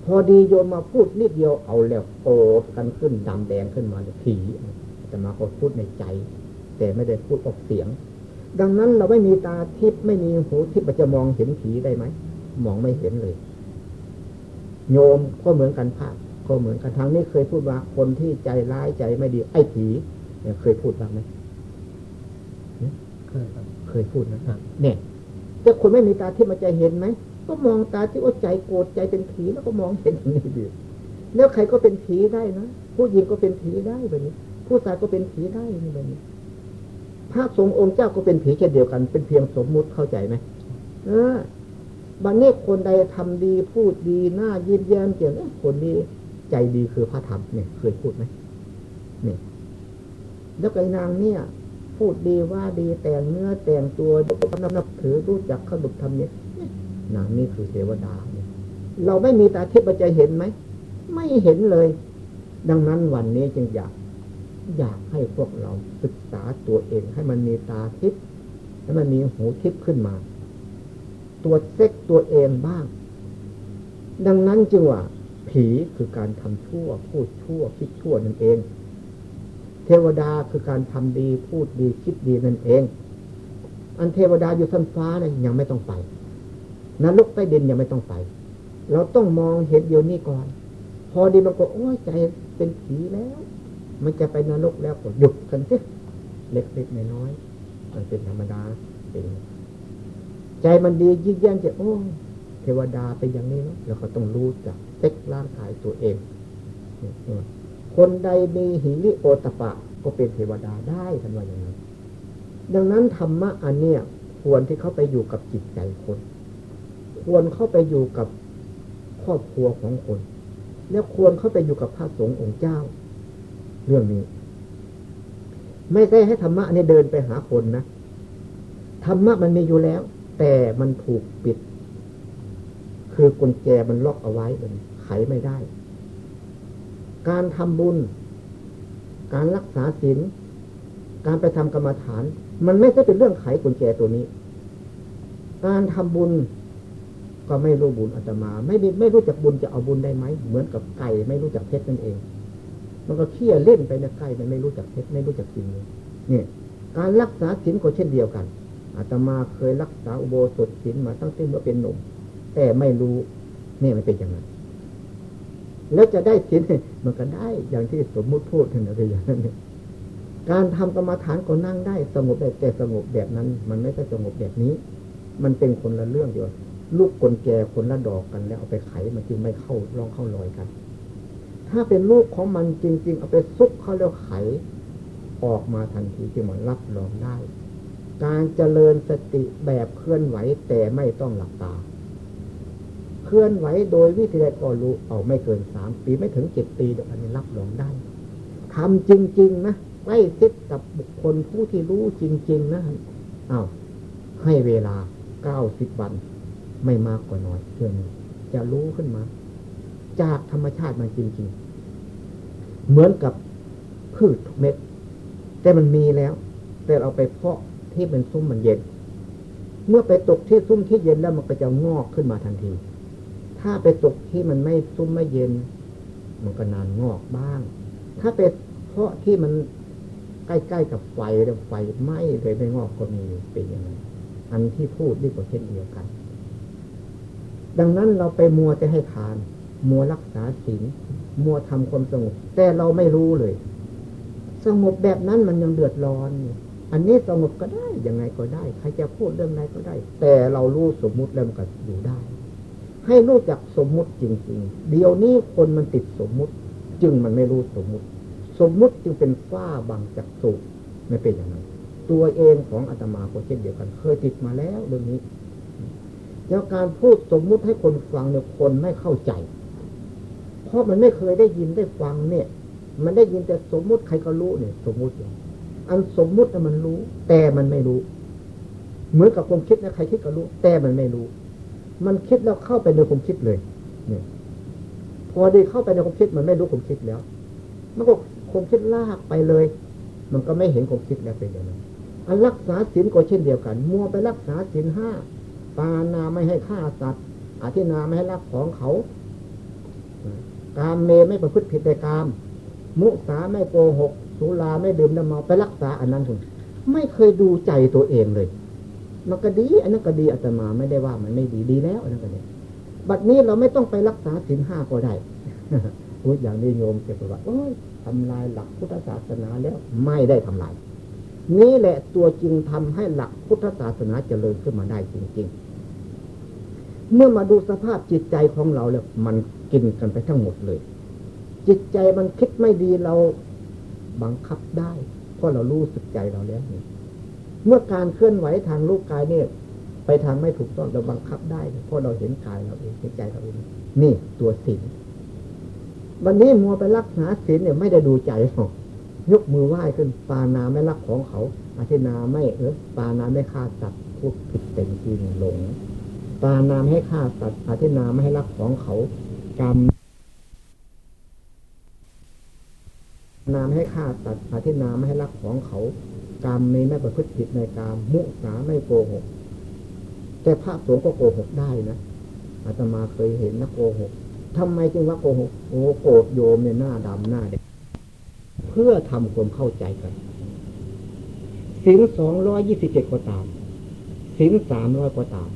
พอดีโยมมาพูดนิดเดียวเอาแล้วโอกันขึ้นดำแดงขึ้นมาเลยผีจะมาก็พูดในใจ แต่ไม่ได้พูดออกเสียง ดังนั้นเราไม่มีตาทิพย์ไม่มีหูทิพย์จะมองเห็นผีได้ไหมมองไม่เห็นเลย โยมก็เหมือนกันภาพก็เหมือนกันทางนี้เคยพูดว่าคนที่ใจร้ายใจไม่ดีไอ้ผีเนี่ยเคยพูดบ้างไหมเคยครับเคยพูดนะเนี่ยแต่คนไม่มีตาที่มันจะเห็นไหมก็มองตาที่ว่าใจโกรธใจเป็นผีแล้วก็มองเห็นอย่างนี้ดีแล้วใครก็เป็นผีได้นะผู้หญิงก็เป็นผีได้แบบนี้ ผู้ชายก็เป็นผีได้แบบนี้ พระสงฆ์องค์เจ้าก็เป็นผีเช่นเดียวกัน เป็นเพียงสมมุติเข้าใจไหมเออบันเนี้คนใดทำดีพูดดีหน้ายิ้มแย้มเจียงคนนี้ใจดีคือพระธรรมเนี่ยเคยพูดไหมเนี่ยแล้วไอ้นางเนี่ย พูดดีว่าดีแต่งเนื้อแต่งตัวนับนับถือรู้จักขนบธรรมเนี่ยนางนี่คือเทวดาเนี่ยเราไม่มีตาทิพย์จะเห็นไหมไม่เห็นเลย ดังนั้นวันนี้จึงอยาก อยากให้พวกเราศึกษาตัวเอง ให้มันมีตาทิพย์ให้มันมีหูทิพย์ขึ้นมาตัวเซ็กตัวเองบ้าง ดังนั้นจึงว่า ผีคือการทำชั่ว พูดชั่ว คิดชั่วนั่นเอง เทวดาคือการทำดี พูดดีคิดดีนั่นเอง อันเทวดาอยู่ชั้นฟ้าเนี่ยยังไม่ต้องไปนรกใต้ดินยังไม่ต้องไป เราต้องมองเห็นเดียวนี้ก่อน พอดีมันก็โอ้ยใจเป็นผีแล้ว มันจะไปนรกแล้วก็หยุดกันสิเล็กๆน้อยๆมันเป็นธรรมดาเป็นใจมันดียิ่งแย้มจะโอ้เทวดาเป็นอย่างนี้เนาะแล้วเขาต้องรู้จักเซ็กร่างกายตัวเอง คนใดมีหิริโอตปะ ก็เป็นเทวดาได้ทันว่าอย่างนั้นดังนั้นธรรมะอันเนี้ยควรที่เข้าไปอยู่กับจิตใจคน ควรเข้าไปอยู่กับครอบครัวของคน แล้วควรเข้าไปอยู่กับพระสงฆ์องค์เจ้า เรื่องนี้ ไม่ใช่ให้ธรรมะอันนี้เดินไปหาคนนะธรรมะมันมีอยู่แล้ว แต่มันถูกปิด คือกุญแจมันล็อกเอาไว้มันไขไม่ได้ การทำบุญ การรักษาศีลการไปทำกรรมฐาน มันไม่ใช่เป็นเรื่องไขกุญแจตัวนี้ การทำบุญก็ไม่รู้บุญอาตมา ไม่ไม่รู้จักบุญจะเอาบุญได้ไหม เหมือนกับไก่ไม่รู้จักเพชรนั่นเอง มันก็เคี่ยเล่นไปในไก่มันไม่รู้จักเพชรไม่รู้จักกินเลยเนี่ยการรักษาศีลก็เช่นเดียวกันอาตมาเคยรักษาอุโบสถศีลมาตั้งแต่เมื่อเป็นหนุ่ม แต่ไม่รู้นี่มันเป็นยังไงแล้วจะได้ศีลมันก็ได้อย่างที่สมมุติพูดถึงอะไรอย่างนั้นการทำกรรมฐานก็นั่งได้สงบได้แต่สงบแบบนั้น มันไม่ใช่สงบแบบนี้ มันเป็นคนละเรื่องเดียวลูกกลแก่คนละดอกกันแล้วเอาไปไขมันจึงไม่เข้าลองเข้าลอยกัน ถ้าเป็นลูกของมันจริง ๆ เอาไปซุกเขาแล้วไข ออกมาทันทีจึงมันรับรองได้ การเจริญสติแบบเคลื่อนไหวแต่ไม่ต้องหลับตา เคลื่อนไหวโดยวิธีใดก็รู้เอาไม่เกินสามปีไม่ถึงเจ็ดปีเดี๋ยวอันนี้รับรองได้ทำจริง ๆ นะใกล้ชิดกับบุคคลผู้ที่รู้จริง ๆ นะอา้าวให้เวลาเก้าสิบวัน ไม่มากกว่าน้อยเพื่อนจะรู้ขึ้นมา จากธรรมชาติมันจริง ๆ เหมือนกับพืชทุกเม็ด แต่มันมีแล้ว แต่เราไปเพาะที่เป็นซุ้มมันเย็น เมื่อไปตกที่ซุ้มที่เย็นแล้วมันก็จะงอกขึ้นมาทันที ถ้าไปตกที่มันไม่ซุ้มไม่เย็น มันก็นานงอกบ้าง ถ้าไปเพาะที่มันใกล้ๆกับไฟแล้วไฟไหม้เลยไม่งอกก็มีเป็นอย่างนั้นอันที่พูดนี่ก็เช่นเดียวกัน ดังนั้นเราไปมัวจะให้ทาน มัวรักษาศีลมัวทำความสงบ แต่เราไม่รู้เลย สงบแบบนั้นมันยังเดือดร้อน อันนี้สงบก็ได้ยังไงก็ได้ ใครจะพูดเรื่องไหนก็ได้ แต่เรารู้สมมุติแล้วมันก็อยู่ได้ ให้รู้จักสมมุติจริง ๆ เดี๋ยวนี้คนมันติดสมมุติ จึงมันไม่รู้สมมุติ สมมุติจึงเป็นฝ้าบังจากสุไม่เป็นอย่างนั้นตัวเองของอาตมาก็เช่นเดียวกัน เคยติดมาแล้วเรื่องนี้แล้วการพูดสมมุติให้คนฟังเนี่ยคนไม่เข้าใจ ราะมันไม่เคยได้ยินได้ฟังเนี่ย มันได้ยินแต่สมมุติใครก็รู้เนี่ย สมมุติอย่างอันสมมุติมันรู้ แต่มันไม่รู้ เหมือนกับความคิดนะใครคิดก็รู้ แต่มันไม่รู้ มันคิดแล้วเข้าไปในความคิดเลย เนี่ย พอไดีเข้าไปในความคิดมันไม่รู้ความคิดแล้ว มันก็ความคิดลากไปเลย มันก็ไม่เห็นความคิดแล้วเป็นอย่างนั้นอันรักษาศีลก็เช่นเดียวกัน มัวไปรักษาศีลห้าปานาไม่ให้ฆ่าสัตว์อาทินาไม่ให้รักของเขา กามเมไม่ประพฤติผิดในกาม มุสาไม่โกหกสุราไม่ดื่มน้ำเมาไปรักษาอันนั้นคุณไม่เคยดูใจตัวเองเลย มันก็ดีอันนั้นก็ดีอาตมาไม่ได้ว่ามันไม่ดีดีแล้วอันนั้นก็ดีบัดนี้เราไม่ต้องไปรักษาศีลห้าก็ได้พูดอย่างนี้โยมจะบอกว่าโอ้ยทำลายหลักพุทธศาสนาแล้วไม่ได้ทำลาย นี่แหละตัวจริงทำให้หลักพุทธศาสนาเจริญขึ้นมาได้จริง ๆ เมื่อมาดูสภาพจิตใจของเราแล้วมันกินกันไปทั้งหมดเลย จิตใจมันคิดไม่ดีเราบังคับได้ เพราะเรารู้สึกใจเราแล้วเมื่อการเคลื่อนไหวทางรูปกายเนี่ย ไปทางไม่ถูกต้องเราบังคับได้ เพราะเราเห็นกายเราเองเห็นใจเราเองนี่ตัวศีลวันนี้มัวไปรักษาศีลเนี่ยไม่ได้ดูใจหรอกยกมือไหว้ขึ้นปานาไม่รักของเขาอาทินาไม่เออปานาไม่ฆ่าสัตว์พูดผิดเป็นจริงหลง ปานามให้ฆ่าสัตว์อาทินาไม่ให้รักของเขากรรมนามให้ฆ่าสัตว์อาทินาไม่ให้รักของเขากรรมไม่ไม่ประพฤติผิดในกรรมมุสาไม่โกหก แต่พระสงฆ์ก็โกหกได้นะอาตมาเคยเห็นนะโกหกทำไมจึงว่าโกหกโอ้โกรธโยมเนี่ยหน้าดำหน้าแดงเพื่อทำความเข้าใจกันสินสองร้อยยี่สิบเจ็ดก็ตามสินสามร้อยก็ตาม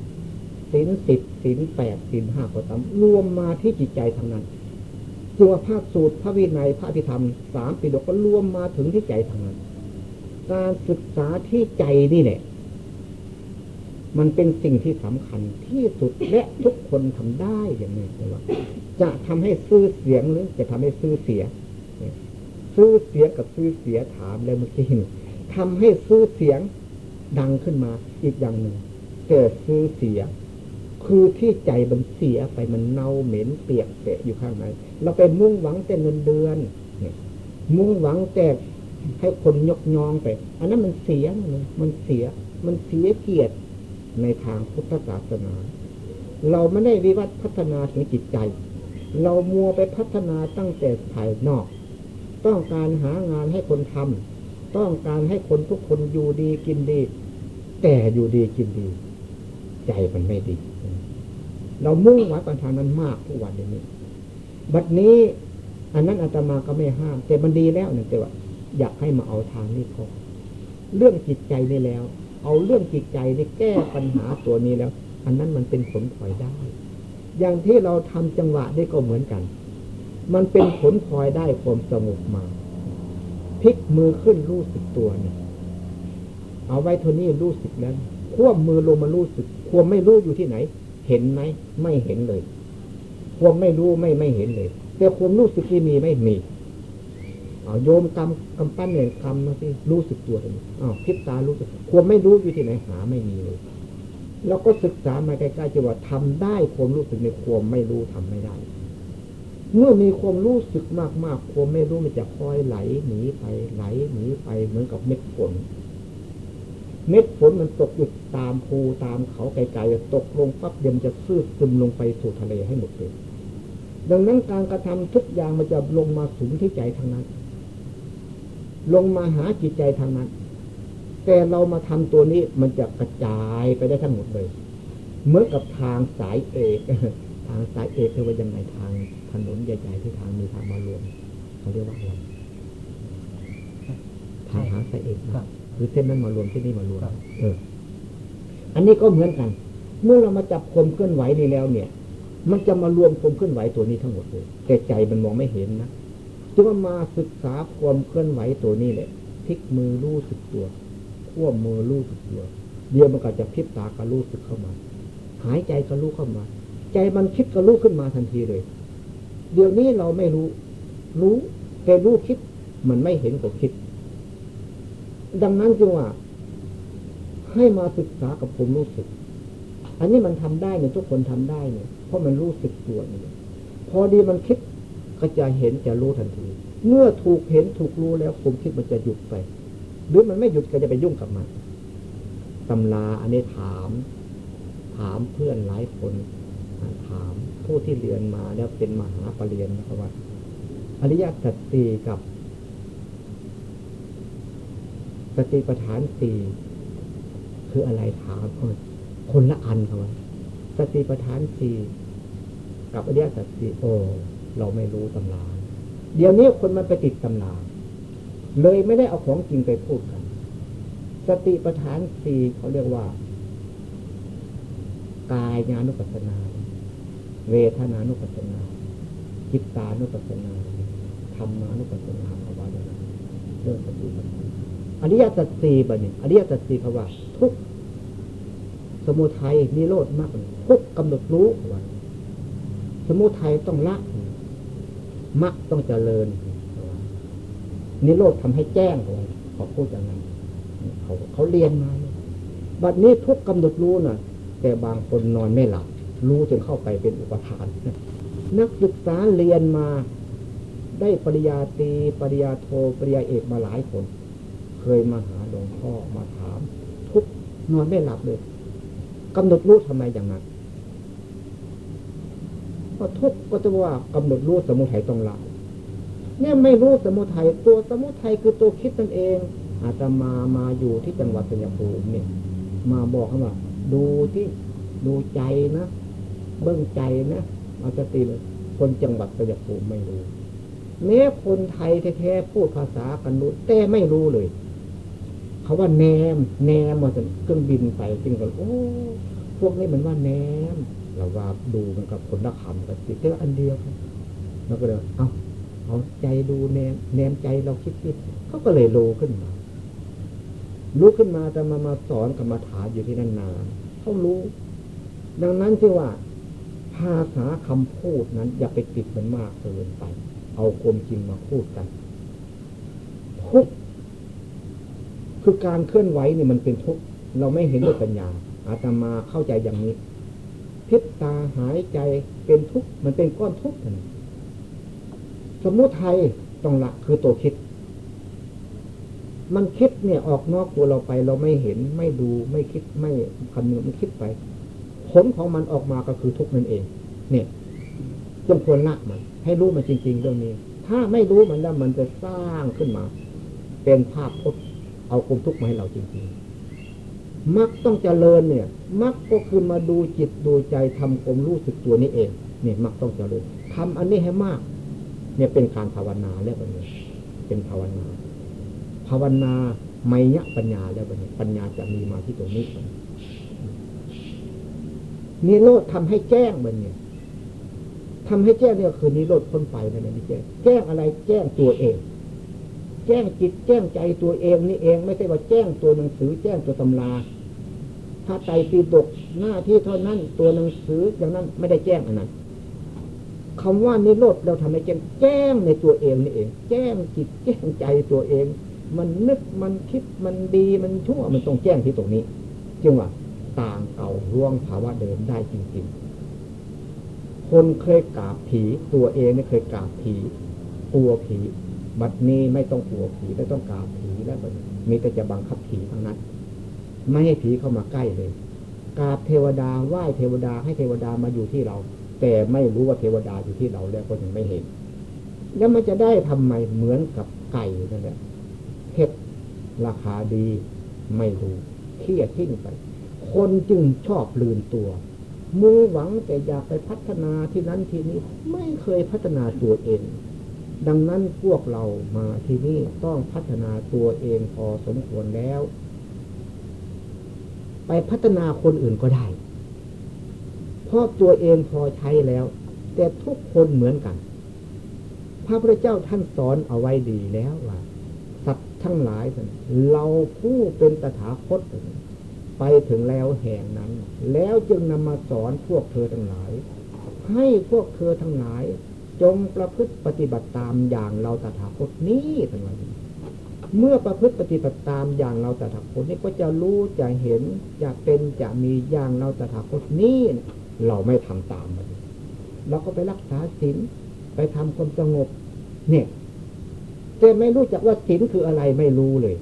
สินสิบสินแปดสินห้าก็ตามรวมมาที่จิตใจทางนั้นตัวภาคสูตรพระวินัยพระพิธรรมสามปิฎกก็รวมมาถึงที่ใจทางนั้น การศึกษาที่ใจนี่แหละมันเป็นสิ่งที่สำคัญที่สุดและทุกคนทำได้อย่างนี้เลยว่า จะทำให้ซื้อเสียงหรือจะทำให้ซื้อเสีย ซื้อเสียงกับซื้อเสียถามแล้วเมื่อกี้ทำให้ซื้อเสียงดังขึ้นมาอีกอย่างหนึ่งเกิดซื้อเสีย คือที่ใจมันเสียไปมันเน่าเหม็นเปียกเสะอยู่ข้างในเราไปมุ่งหวังแต่เงินเดือนมุ่งหวังแต่ให้คนยกยองไป อันนั้นมันเสียมันมันเสีย มันเสียเกียรติในทางพุทธศาสนา เราไม่ได้วิวัฒพัฒนาถึงจิตใจ เรามัวไปพัฒนาตั้งแต่ภายนอก ต้องการหางานให้คนทำต้องการให้คนทุกคนอยู่ดีกินดี แต่อยู่ดีกินดี ใจมันไม่ดี เรามุ่งหวังปัญหานั้นมากทุกวันนี้ บัดนี้อันนั้นอาตมาก็ไม่ห้าม แต่มันดีแล้วเนี่ยแต่ว่า อยากให้มาเอาทางนี้ก่อเรื่องจิตใจนี่แล้ว เอาเรื่องจิตใจนี่แก้ปัญหาตัวนี้แล้ว อันนั้นมันเป็นผลพลอยได้ อย่างที่เราทำจังหวะนี่ก็เหมือนกัน มันเป็นผลพลอยได้ความสงบมาพลิกมือขึ้นรู้สึกตัวเนี่ยเอาไว้ทนี้รู้สึกแล้วควบมือลงมารู้สึก ควบไม่รู้อยู่ที่ไหน เห็นไหมไม่เห็นเลย ควบไม่รู้ไม่ไม่เห็นเลย แต่ความรู้สึกที่มีไม่มีโยมกำกำปั้นเนี่ยกำนะสิรู้สึกตัวเลยอ้าวพิษตารู้สึกควรไม่รู้อยู่ที่ไหนหาไม่มีเลยเราก็ศึกษามาใกล้ๆจะว่าทำได้ความรู้สึกในความไม่รู้ทำไม่ได้ เมื่อมีความรู้สึกมากๆความไม่รู้มันจะคอยไหลหนีไปไหลหนีไปเหมือนกับเม็ดฝน เม็ดฝนมันตกอยู่ตามภูตามเขาไกลๆตกลงปั๊บเดี๋ยวมันจะซึมซึมลงไปสู่ทะเลให้หมดเลยดังนั้นการกระทำทุกอย่างมันจะลงมาสูงที่ใจทางนั้น ลงมาหาจิตใจทางนั้น แต่เรามาทำตัวนี้มันจะกระจายไปได้ทั้งหมดเลยเหมือนกับทางสายเอกทางสายเอกเรียกว่ายังไงทางถนนใหญ่ๆที่ทางมีทางมารวมเขาเรียกว่าอะไรทางหาสายเอกห รือเส้นนั้นมารวมที่นี่มารวมเออ อันนี้ก็เหมือนกัน เมื่อเรามาจับคมเคลื่อนไหวนี่แล้วเนี่ย มันจะมารวมคมเคลื่อนไหวตัวนี้ทั้งหมดเลยแต่ใจมันมองไม่เห็นนะจึงว่ามาศึกษาความเคลื่อนไหวตัวนี้แหละพลิกมือรู้สึกตัวขั้วมือรู้สึกตัวเดี๋ยวมันก็จะพิบตาก็รู้สึกเข้ามา หายใจก็รู้เข้ามา ใจมันคิดก็รู้ขึ้นมาทันทีเลย เดี๋ยวนี้เราไม่รู้ รู้แต่รู้คิดมันไม่เห็นก็คิด ดังนั้นจึงว่า ให้มาศึกษากับผมรู้สึก อันนี้มันทำได้เนี่ยทุกคนทำได้เนี่ย เพราะมันรู้สึกตัวเนี่ยพอดีมันคิดก็จะเห็นจะรู้ทันที เมื่อถูกเห็นถูกรู้แล้วผมคิดมันจะหยุดไป หรือมันไม่หยุดก็จะไปยุ่งกับมันตำราอันนี้ถาม ถามเพื่อนหลายคนถามผู้ที่เรียนมาแล้วเป็นมหาปรริญญานะครับว่า อริยสัจสี่กับ สติปัฏฐานสี่คืออะไรถามคนคนละอันเขาว่าสติปัฏฐานสี่กับอริยสัจสี่โอเราไม่รู้ตำราเดี๋ยวนี้คนมันไปติดตำราเลยไม่ได้เอาของจริงไปพูดกัน สติปัฏฐานสี่เขาเรียกว่า กายญาณุปัสสนา เวทนานุปัสสนา จิตตานุปัสสนาธรรมานุปัสสนาภาวนาเรื่องสติปัฏฐาน อริยสัจสี่บัเนี่ยอริยสัจสี่ภาวะทุกสมุทัยนิโรธมากทุกกำหนดรู้ว่าสมุทัยต้องละมรรคต้องเจริญนิโรธทำให้แจ้งเขาพูดอย่างนั้นเขาเขาเรียนมาบัดนี้ทุกกำหนดรู้น่ะ แต่บางคนนอนไม่หลับรู้จนเข้าไปเป็นอุปทาน นักศึกษาเรียนมาได้ปริญญาตรีปริญญาโทปริญญาเอกมาหลายคน ยมาหาหลวงพ่อมาถาม ทุกนอนไม่หลับเลยกำหนดรู้ทำไมอย่างนั้นพอทุกก็จะว่ากำหนดรู้สมุทัยต้องละเนี่ยไม่รู้สมุทัยตัวสมุทัยคือตัวคิดนั่นเอง อาตมามาอยู่ที่จังหวัดสยภูมิเนี่ย มาบอกเขาว่า ดูที่ดูใจนะเบื้องใจนะเอาสติเลยคนจังหวัดสยภูมิไม่รู้แม้คนไทยแท้ๆพูดภาษากันรู้แต่ไม่รู้เลย เขาว่าแนม แนมมาจนเครื่องบินไปจริงกันโอ้พวกนี้มันว่าแนมเราว่าดูมันกับคนละคำกันติดแค่อันเดียวกันเราก็เลยเอาเอาใจดูแนมแนมใจเราคิดคิดเขาก็เลยโลขึ้นมารู้ขึ้นมาแต่มามาสอนกรรมาฐานอยู่ที่นั่นนานเขารู้ ดังนั้นจึงว่า ภาษาคำพูดนั้น อย่าไปติดมันมากเกินไป เอาความจริงมาพูดกันทุก คือการเคลื่อนไหวเนี่ยมันเป็นทุกข์เราไม่เห็นด้วยปัญญาอาตมาเข้าใจอย่างนี้พิษตาหายใจเป็นทุกข์มันเป็นก้อนทุกข์นะสมมุติไทยต้องละคือตัวคิด มันคิดเนี่ยออกนอกตัวเราไป เราไม่เห็นไม่ดูไม่คิดไม่คำนึงมันคิดไป ผลของมันออกมาก็คือทุกข์นั่นเอง เนี่ยจงควรละมันให้รู้มันจริง ๆ เรื่องนี้ ถ้าไม่รู้มันแล้วมันจะสร้างขึ้นมา เป็นภาพพจน์ เอาความทุกข์มาให้เราจริงๆมักต้องเจริญเนี่ย มักก็คือมาดูจิตดูใจทำความรู้สึกตัวนี้เองเนี่ยมักต้องเจริญทำอันนี้ให้มาก เนี่ยเป็นการภาวนาแล้วบันนี้ เป็นภาวนา ภาวนาไมยะปัญญาแล้วบันนี้ ปัญญาจะมีมาที่ตรงนี้นิโรธทำให้แจ้งบันนี้ทำให้แจ้งเนี่ยคือนิโรธพ้นไปนั่นเองแจ้งแจ้งอะไรแจ้งตัวเอง แจ้งจิตแจ้งใจตัวเองนี่เอง ไม่ใช่ว่าแจ้งตัวหนังสือแจ้งตัวตำราถ้าใจตีดกหน้าที่เท่านั้นตัวหนังสืออย่างนั้นไม่ได้แจ้งอันนั้นคำว่านิโรธเราทำให้แจ้งแจ้งในตัวเองนี่เอง แจ้งจิตแจ้งใจตัวเอง มันนึกมันคิดมันดีมันชั่วมันต้องแจ้งที่ตรงนี้จึงว่าต่างเก่าร่วงภาวะเดิมได้จริงๆ คนเคยกราบผีตัวเองไม่เคยกราบผีกลัวผี บัดนี้ไม่ต้องกลัวผีไม่ต้องกราบผีแล้วมีแต่จะบังคับผีทั้งนั้น ไม่ให้ผีเข้ามาใกล้เลยกราบเทวดาไหว้เทวดาให้เทวดามาอยู่ที่เรา แต่ไม่รู้ว่าเทวดาอยู่ที่เราแล้วก็ยังไม่เห็น แล้วมันจะได้ทำไมเหมือนกับไก่นั่นแหละเห็ดราคาดีไม่รู้เคี่ยทิ้งไป คนจึงชอบลืนตัวมือหวังแต่อยากไปพัฒนาที่นั้นที่นี้ ไม่เคยพัฒนาตัวเอง ดังนั้นพวกเรามาที่นี่ต้องพัฒนาตัวเองพอสมควรแล้ว ไปพัฒนาคนอื่นก็ได้ เพราะตัวเองพอใช้แล้ว แต่ทุกคนเหมือนกัน พระพุทธเจ้าท่านสอนเอาไว้ดีแล้วว่าสัตว์ทั้งหลายเราผู้เป็นตถาคตไปถึงแล้วแห่งนั้น แล้วจึงนำมาสอนพวกเธอทั้งหลาย ให้พวกเธอทั้งหลาย จงประพฤติปฏิบัติตามอย่างเราตถาคตนี้ทั้งหลายเมื่อประพฤติปฏิบัติตามอย่างเราตถาคตนี้ก็จะรู้จะเห็นจะเป็นจะมีอย่างเราตถาคตนี้เราไม่ทำตามมันเราก็ไปรักษาศีลไปทำความสงบ เนี่ยแต่ไม่รู้จักว่าศีลคืออะไรไม่รู้เลย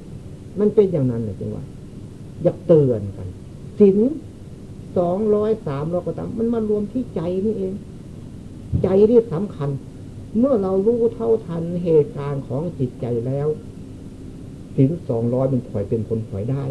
มันเป็นอย่างนั้นเลยจังหวะอยากเตือนกันสินสองร้อยสามร้อยก็ตามมันมารวมที่ใจนี่เอง ใจที่สำคัญ เมื่อเรารู้เท่าทันเหตุการณ์ของจิตใจแล้วสินสองร้อยเป็นถอยเป็นผลถอยได้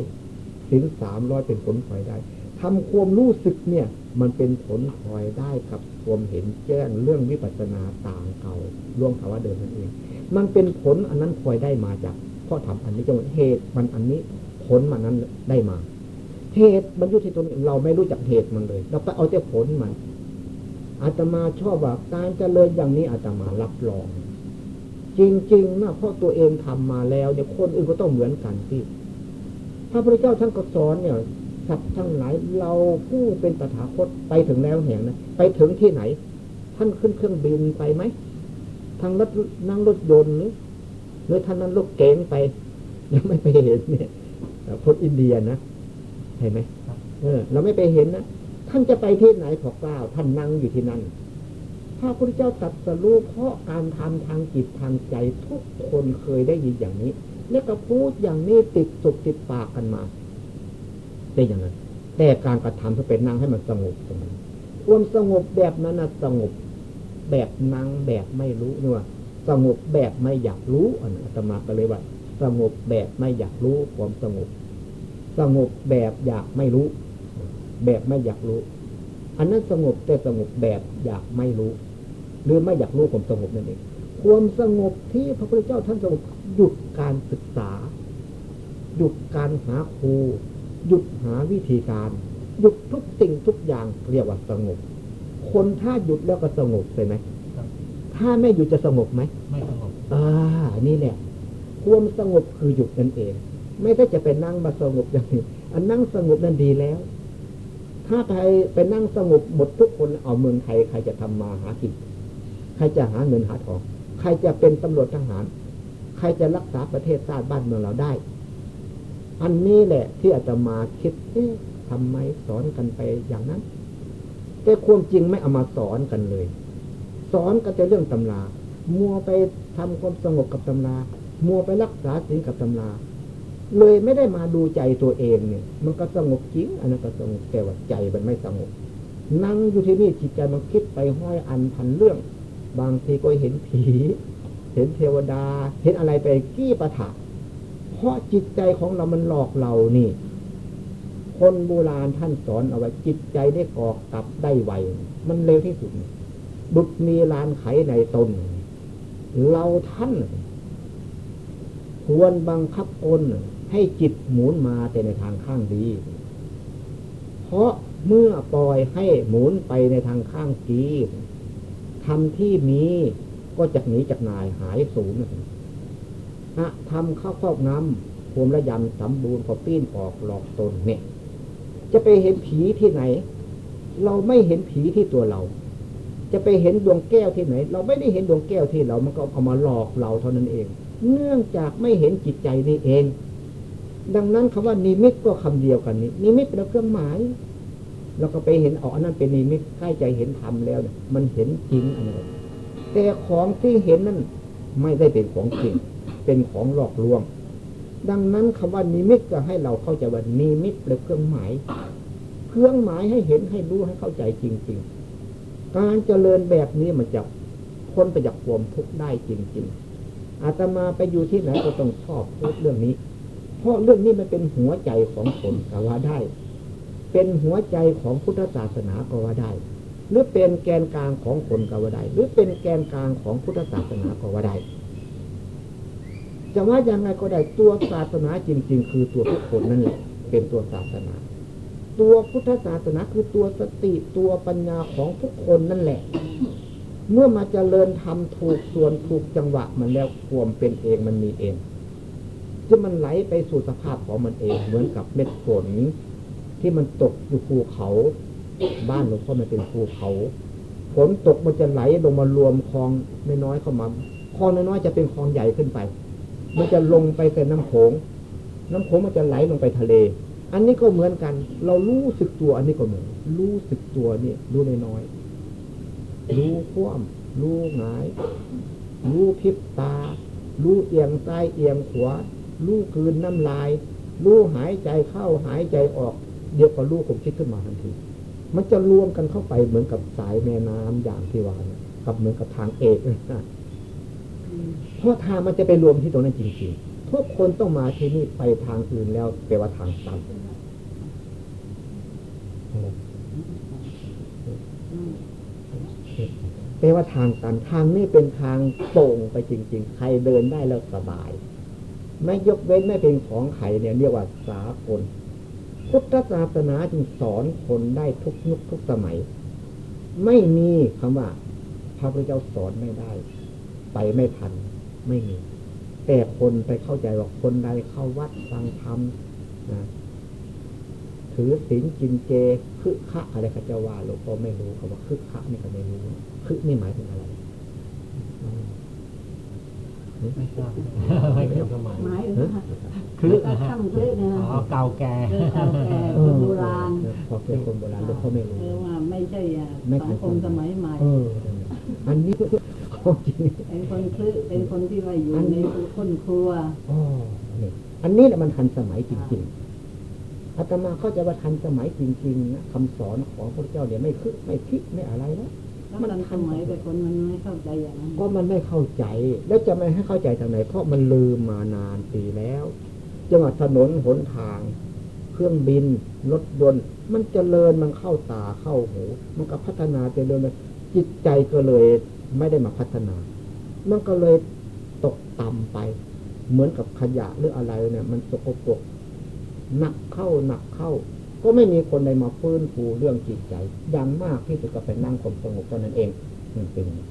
สินสามร้อยเป็นผลถอยได้ทำความรู้สึกเนี่ย มันเป็นผลถอยได้กับความเห็นแจ้งเรื่องวิปัสสนาต่างเก่าล่วงภาวะเดิมนั่นเอง มันเป็นผลอันนั้นถอยได้มาจากข้อทำอันนี้จังเหตุมันอันนี้ผลมันนั้นได้มา เหตุมันอยู่ที่ตรงนี้เราไม่รู้จักเหตุมันเลย เราไปเอาแต่ผลมัน อาตมาชอบว่าการเจริญอย่างนี้อาตมารับรอง จริงๆนะเพราะตัวเองทำมาแล้วเนี่ยคนอื่นก็ต้องเหมือนกันที่พระพุทธเจ้าท่านก็สอนเนี่ยสัตว์ทั้งหลายเราผู้เป็นตถาคตไปถึงแล้วแห่งนะไปถึงที่ไหน ท่านขึ้นเครื่องบินไปไหมทางรถนั่งรถยนต์หรือหรือท่านนั่งรถเก๋งไปยังไม่ไปเห็นเนี่ยคนอินเดียนะเห็นไหมเออ เราไม่ไปเห็นนะ ท่านจะไปที่ไหนขอกล่าวท่านนั่งอยู่ที่นั่นพระพุทธเจ้าตรัสรู้เพราะการทำทางจิตทางใจทุกคนเคยได้ยินอย่างนี้ แล้วก็พูดอย่างนี้ติดสุกติดปากกันมา ได้อย่างนั้นแต่การกระทำเพื่อเป็นนั่งให้มันสงบตรงนั้นความสงบแบบนั้นนะสงบแบบนั่งแบบไม่รู้นี่ว่าสงบแบบไม่อยากรู้อันนั้นตมาก็เลยว่า สงบแบบไม่อยากรู้ความสงบ สงบแบบอยากไม่รู้ แบบไม่อยากรู้ อันนั้นสงบแต่สงบแบบอยากไม่รู้ หรือไม่อยากรู้ความสงบนั่นเองความสงบที่พระพุทธเจ้าท่านสงบหยุดการศึกษา หยุดการหาครู หยุดหาวิธีการ หยุดทุกสิ่งทุกอย่างเรียกว่าสงบ คนถ้าหยุดแล้วก็สงบใช่ไหมถ้าไม่หยุดจะสงบไหมไม่สงบอ่านี่แหละความสงบคือหยุดนั่นเอง ไม่ได้จะไปนั่งมาสงบอย่างนี้อันนั่งสงบนั่นดีแล้ว ถ้าไทยไปนั่งสงบหมดทุกคนเอาเมืองไทยใครจะทำมาหากินใครจะหาเงินหาทอง ใครจะเป็นตำรวจทหาร ใครจะรักษาประเทศชาติบ้านเมืองเราได้ อันนี้แหละที่อาตมาคิดเอ๊ะทำไมสอนกันไปอย่างนั้น แต่ความจริงไม่เอามาสอนกันเลย สอนกันแต่เรื่องตำรา มัวไปทำความสงบกับตำรา มัวไปรักษาสิ่งกับตำรา เลยไม่ได้มาดูใจตัวเองเนี่ย มันก็สงบจริงอันนั้นก็สงบแต่ว่าใจมันไม่สงบนั่งอยู่ที่นี่จิตใจมันคิดไปห้อยอันพันเรื่อง บางทีก็เห็นผี เห็นเทวดา เห็นอะไรไปกี้ประถาเพราะจิตใจของเรามันหลอกเรานี่ คนโบราณท่านสอนเอาไว้จิตใจได้กอกกลับได้ไว มันเร็วที่สุด บุตรมีลานไขในตน เราท่าน ควรบังคับตน ให้จิตหมุนมาแต่ในทางข้างดี เพราะเมื่อปล่อยให้หมุนไปในทางข้างดีทำที่มีก็จะหนีจากนายหายสูญนะทำข้าวครอบงำภูมิระยำสมบูรณ์พอปีนออกหลอกตนเนี่ย จะไปเห็นผีที่ไหน เราไม่เห็นผีที่ตัวเรา จะไปเห็นดวงแก้วที่ไหน เราไม่ได้เห็นดวงแก้วที่เรา มันก็เอามาหลอกเราเท่านั้นเอง เนื่องจากไม่เห็นจิตใจนี่เอง ดังนั้นคำว่านิมิตก็คำเดียวกันนี้ นิมิตเป็นเครื่องหมาย เราก็ไปเห็นออกอันนั้นเป็นนิมิตใกล้ใจเห็นธรรมแล้วเนี่ยมันเห็นจริงอันนั้นแต่ของที่เห็นนั้นไม่ได้เป็นของจริง เป็นของหลอกลวง ดังนั้นคำว่านิมิตก็ให้เราเข้าใจว่านิมิตเป็นเครื่องหมาย เครื่องหมายให้เห็นให้รู้ให้เข้าใจจริง ๆ การเจริญแบบนี้มันจะพ้นไปจากความทุกข์ได้จริง ๆอาตมาไปอยู่ที่ไหนก็ต้องชอบพูดเรื่องนี้ ราะเรื่องนี้มันเป็นหัวใจของคนก็ว่าได้ เป็นหัวใจของพุทธศาสนาก็ว่าได้ หรือเป็นแกนกลางของคนก็ว่าได้ หรือเป็นแกนกลางของพุทธศาสนาก็ว่าได้จะว่ายังไงก็ได้ตัวศาสนาจริง ๆ คือตัวทุกคนนั่นแหละ เป็นตัวศาสนา ตัวพุทธศาสนาคือตัวสติตัวปัญญาของทุกคนนั่นแหละ เมื่อมาเจริญทำถูกส่วนถูกจังหวะมันแล้วความเป็นเองมันมีเอง จะมันไหลไปสู่สภาพของมันเอง เหมือนกับเม็ดฝนที่มันตกอยู่ภูเขา บ้านหลวงพ่อมันเป็นภูเขาฝนตกมันจะไหลลงมารวมคลองน้อยๆเข้ามาคลองน้อยๆจะเป็นคลองใหญ่ขึ้นไป มันจะลงไปเป็นน้ำโขง น้ำโขงมันจะไหลลงไปทะเล อันนี้ก็เหมือนกัน เรารู้สึกตัวอันนี้ก็เหมือน รู้สึกตัวนี่รู้น้อยๆรู้คว่ำรู้หงาย รู้พิบตา รู้เอียงซ้ายเอียงขวา รู้คืนน้ำลาย รู้หายใจเข้าหายใจออก เดี๋ยวก็รู้ผมคิดขึ้นมาทันที มันจะรวมกันเข้าไปเหมือนกับสายแม่น้ำอย่างที่ว่านะกับเหมือนกับทางเอกนะเพราะทางมันจะไปรวมที่ตรงนั้นจริงๆทุทุกคนต้องมาที่นี่ไปทางอื่นแล้วแปลว่าทางตันแปลว่าทางตันทางนี้เป็นทางโป่งไปจริง ๆ ใครเดินได้แล้วสบาย ไม่ยกเว้นไม่เป็นของไขเนี่ยเรียกว่าสากลพุทธศาสนาจึงสอนคนได้ทุกยุคทุกสมัย ไม่มีคำว่าพระพุทธเจ้าสอนไม่ได้ ไปไม่ทันไม่มี แต่คนไปเข้าใจว่าคนใดเข้าวัดฟังธรรมนะถือศีลกินเจคือคะอะไรเขาจะว่าหลวงพ่อไม่รู้คำว่าคือคะนี่ก็ไม่รู้คือนี่หมายถึงอะไร ไม่ทราบไม่เคยสมัยหมายถึงคลึกนะฮะข้ามคลึกนะอ๋อเก่าแก่เก่าแก่คนโบราณพอเป็นคนโบราณหลวงพ่อไม่รู้เออว่าไม่ใช่อะไม่สังคมสมัยใหม่เอออันนี้ของจริงเป็นคนคลึเป็นคนที่ว่าอยู่ในคนครัวอ๋อนี่อันนี้แหละมันทันสมัยจริงๆอาตมาเข้าใจว่าทันสมัยจริงๆนะคำสอนของพระเจ้าเนี่ยไม่คึกไม่คิดไม่อะไรนะแล้ว มันสมัยแต่คนมันไม่เข้าใจอย่างนั้นก็มันไม่เข้าใจ แล้วจะไม่ให้เข้าใจทางไหน เพราะมันลืมมานานปีแล้วจังหวัดถนนหนทาง เครื่องบินรถยนต์มันเจริญมันเข้าตาเข้าหู มันก็พัฒนาเจริญเลยจิตใจก็เลยไม่ได้มาพัฒนา มันก็เลยตกต่ำไป เหมือนกับขยะหรืออะไรเนี่ย มันสกปรกหนักเข้าหนักเข้า ก็ไม่มีคนใดมาฟื้นฟูเรื่องจิตใจอย่างมากที่สุดก็ไปนั่งความสงบเท่านั้นเองมันเป็นอง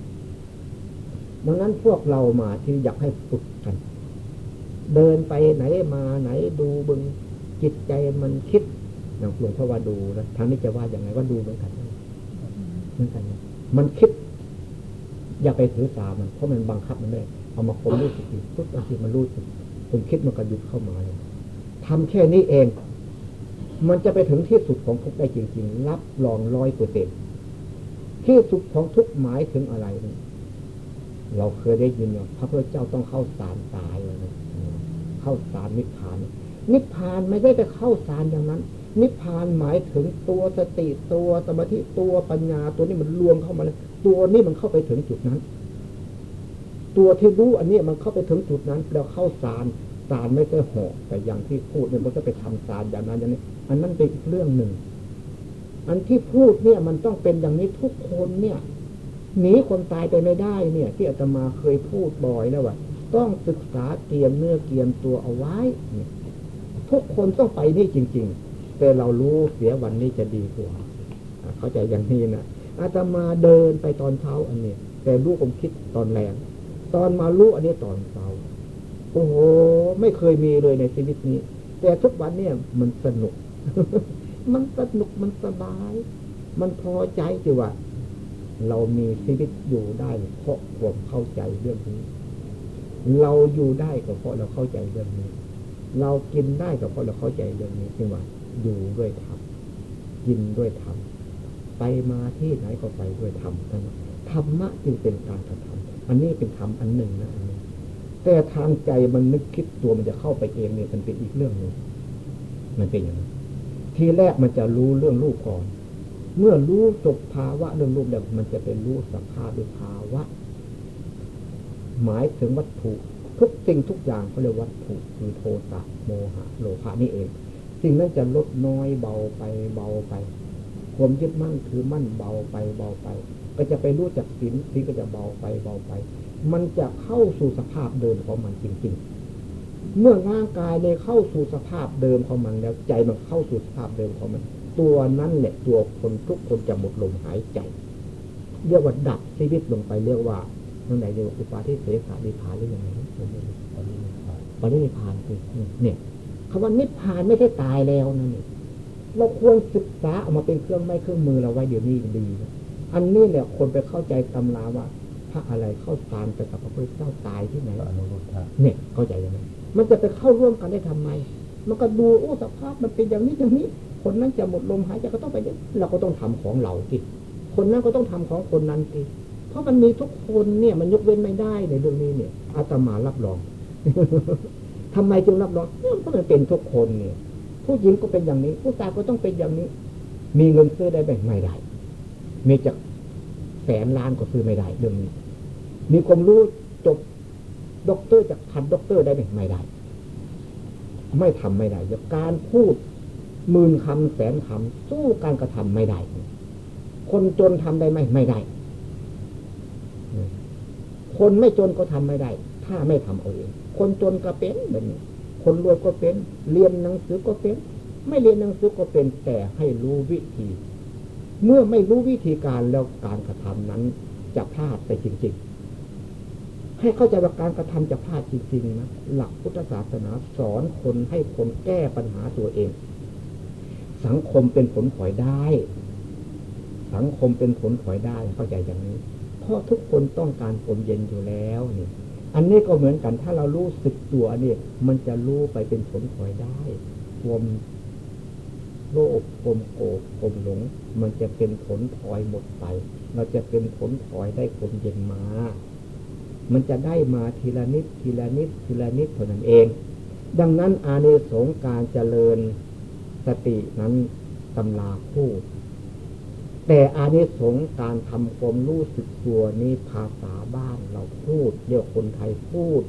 ดังนั้นพวกเรามาที่อยากให้ฝึกกัน เดินไปไหนมาไหนดูบึงจิตใจมันคิดอย่างหลวงพ่อว่าดูนะทางนี้จะว่าอย่างไงว่าดูเหมือนกันนะเหมือนกันมันคิด อย่าไปถือสามันเพราะมันบังคับมันไม่ได้เอามาคมรู้สึกปุ๊บบางทีมันรู้สึกผมคิดมันก็หยุดเข้ามาเลยทำแค่นี้เอง มันจะไปถึงที่สุดของทุกได้จริงๆ รับรองร้อยเปอร์เซ็นที่สุดของทุกหมายถึงอะไรนี่เราเคยได้ยินว่าพระพุทธเจ้าต้องเข้าสารตายเลยเข้าสารนิพพาน นิพพานไม่ได้ไปเข้าสารอย่างนั้น นิพพานหมายถึงตัวสติตัวสมาธิตัวปัญญาตัวนี้มันรวมเข้ามาเลยตัวนี้มันเข้าไปถึงจุดนั้น ตัวที่รู้อันนี้มันเข้าไปถึงจุดนั้น แล้วเข้าสาร สารไม่ใช่หอกแต่อย่างที่พูดเนี่ยมันก็ไปทำสารอย่างนั้นอย่างนี้ อันนั้นเป็นอีกเรื่องหนึ่ง อันที่พูดเนี่ยมันต้องเป็นอย่างนี้ทุกคนเนี่ยหนีคนตายไปไม่ได้เนี่ย ที่อาตมาเคยพูดบ่อยแล้วว่าต้องศึกษาเตรียมเนื้อเตรียมตัวเอาไว้เนี่ยทุกคนต้องไปนี่จริง ๆ แต่เรารู้เสียวันนี้จะดีกว่าเข้าใจอย่างนี้นะอาตมาเดินไปตอนเช้าอันนี้ แต่รู้ผมคิดตอนแรงตอนมารู้อันนี้ตอน โอ้โหไม่เคยมีเลยในชีวิตนี้ แต่ทุกวันเนี่ยมันสนุก มันสนุกมันสบาย มันพอใจที่ว่า เรามีชีวิตอยู่ได้เพราะความเข้าใจเรื่องนี้ เราอยู่ได้ก็เพราะเราเข้าใจเรื่องนี้ เรากินได้ก็เพราะเราเข้าใจเรื่องนี้ที่ว่าอยู่ด้วยธรรมกินด้วยธรรมไปมาที่ไหนก็ไปด้วยธรรมนะธรรมะจึงเป็นการกระทำอันนี้เป็นธรรมอันหนึ่งนะ แต่ทางใจมันนึกคิดตัวมันจะเข้าไปเองเนี่ยมันเป็นอีกเรื่องหนึ่งมันเป็นอย่างนั้นทีแรกมันจะรู้เรื่องรูปก่อน เมื่อรู้จบภาวะเรื่องรูปแล้วมันจะเป็นรู้สภาพด้วยภาวะ หมายถึงวัตถุทุกสิ่งทุกอย่างเขาเรียกวัตถุคือโทสะโมหะโลภะนี่เอง สิ่งนั้นจะลดน้อยเบาไปเบาไปความยึดมั่นถือมั่นเบาไปเบาไป ก็จะไปรู้จักสินสินก็จะเบาไปเบาไป มันจะเข้าสู่สภาพเดิมของมันจริง ๆ เมื่อร่างกายในเข้าสู่สภาพเดิมของมันแล้วใจมันเข้าสู่สภาพเดิมของมัน ตัวนั้นแหละตัวคนทุกคนจะหมดลมหายใจ เรียกว่าดับชีวิตลงไปเรียกว่าตรงไหนเรียกว่าอุปาทิเสสานิพพานหรือยังไงนะผมไม่รู้ปรินิพพานคือเนี่ยคำว่านิพพานไม่ใช่ตายแล้วนะนี่เราควรศึกษาเอามาเป็นเครื่องไม้เครื่องมือเราไว้เดี๋ยวนี้ดีนะอันนี้แหละคนไปเข้าใจตำราว่าพ ระอะไรเข้าตามไปกับพระพุทธเจ้าตายที่ไหนอนุรุทธะเนี่ยเข้าใจยังไงมันจะไปเข้าร่วมกันได้ทำไม มันก็ดูโอ้สภาพมันเป็นอย่างนี้อย่างนี้ คนนั้นจะหมดลมหายใจก็ต้องไปอย่างนี้เราก็ต้องทำของเราสิคนนั้นก็ต้องทำของคนนั้นสิเพราะมันมีทุกคนเนี่ยมันยกเว้นไม่ได้ในเรื่องนี้เนี่ยอาตมารับรองทำไมจึงรับรองเนี่ยเพราะมันเป็นทุกคนเนี่ย ผู้หญิงก็เป็นอย่างนี้ ผู้ชายก็ต้องเป็นอย่างนี้ มีเงินซื้อได้ไหมไม่ได้มีจักแสนล้านก็ซื้อไม่ได้เรื่องนี้ มีความรู้จบด็อกเตอร์จักพันด็อกเตอร์ได้ไหมไม่ได้ ไม่ทำไม่ได้อย่างการพูดหมื่นคำแสนคำสู้การกระทำไม่ได้ คนจนทำได้ไหมไม่ได้ คนไม่จนก็ทำไม่ได้ ถ้าไม่ทำเอาเองคนจนก็เป็นแบบนี้คนรวยก็เป็น เรียนหนังสือก็เป็น ไม่เรียนหนังสือก็เป็นแต่ให้รู้วิธี เมื่อไม่รู้วิธีการแล้วการกระทำนั้นจะพลาดไปจริง ๆ ให้เข้าใจว่าการกระทำจะพลาดจริงๆนะหลักพุทธศาสนาสอนคนให้คนแก้ปัญหาตัวเอง สังคมเป็นผลผลอยได้ สังคมเป็นผลผลอยได้เข้าใจอย่างนี้ เพราะทุกคนต้องการลมเย็นอยู่แล้วนี่อันนี้ก็เหมือนกันถ้าเรารู้สึกตัวเนี่ยมันจะรู้ไปเป็นผลผลอยได้ความโลภความโกรธความหลง มันจะเป็นผลพลอยหมดไป เราจะเป็นผลพลอยได้ความเย็นมา มันจะได้มาทีละนิดทีละนิดทีละนิดเท่านั้นเอง ดังนั้นอานิสงส์การเจริญสตินั้นตำราพูดแต่อานิสงส์การทำความรู้สึกตัวนี้ภาษาบ้านเราพูดเรียกคนไทยพูด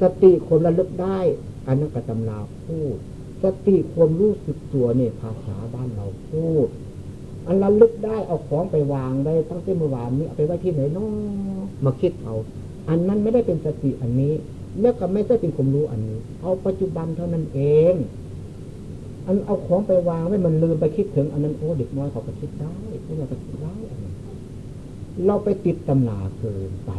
สติคนระลึกได้อันนั้นก็ตำราพูด สติความรู้สึกตัวนี่ภาษาบ้านเราพูด อันระลึกได้เอาของไปวางได้ตั้งแต่เมื่อวานนี้เอาไปไว้ที่ไหนนาะมาคิดเอา อันนั้นไม่ได้เป็นสติอันนี้ แล้วก็ไม่ใช่เป็นความรู้อันนี้ เอาปัจจุบันเท่านั้นเอง อันเอาของไปวางไว้มันลืมไปคิดถึง อันนั้นโอ้เด็กน้อยเขาก็คิดได้พวกเราก็คิดได้อันนั้นเราไปติดตำราเกินไป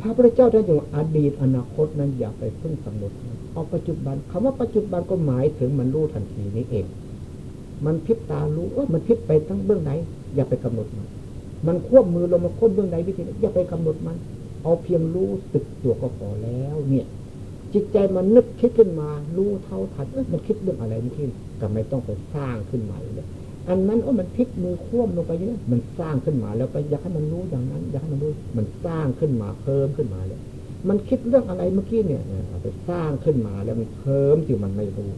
พระพุทธเจ้าท่านจึงว่าอดีตอนาคตนั้นอย่าไปเพิ่งกำหนดเอาปัจจุบันคำว่าปัจจุบันก็หมายถึงมันรู้ทันทีนี้เอง มันพิบตารู้เออมันพิบไปทั้งเบื้องไหน อย่าไปกำหนดมัน มันควบมือลงมาควบเบื้องไหนวิธีอย่าไปกำหนดมัน เอาเพียงรู้สึกตัวก็พอแล้ว เนี่ย จิตใจมันนึกคิดขึ้นมา รู้เท่าทันมันคิดเรื่องอะไรนี่ที่ก็ไม่ต้องไปสร้างขึ้นใหม่เลยอันนั้นโอ้มันพลิกมือคว่ำลงไปเยอะมันสร้างขึ้นมาแล้วไปอยากให้มันรู้อย่างนั้นอยากให้มันรู้มันสร้างขึ้นมาเพิ่มขึ้นมาเลยมันคิดเรื่องอะไรเมื่อกี้เนี่ยไปสร้างขึ้นมาแล้วมันเพิ่มที่มันไม่รู้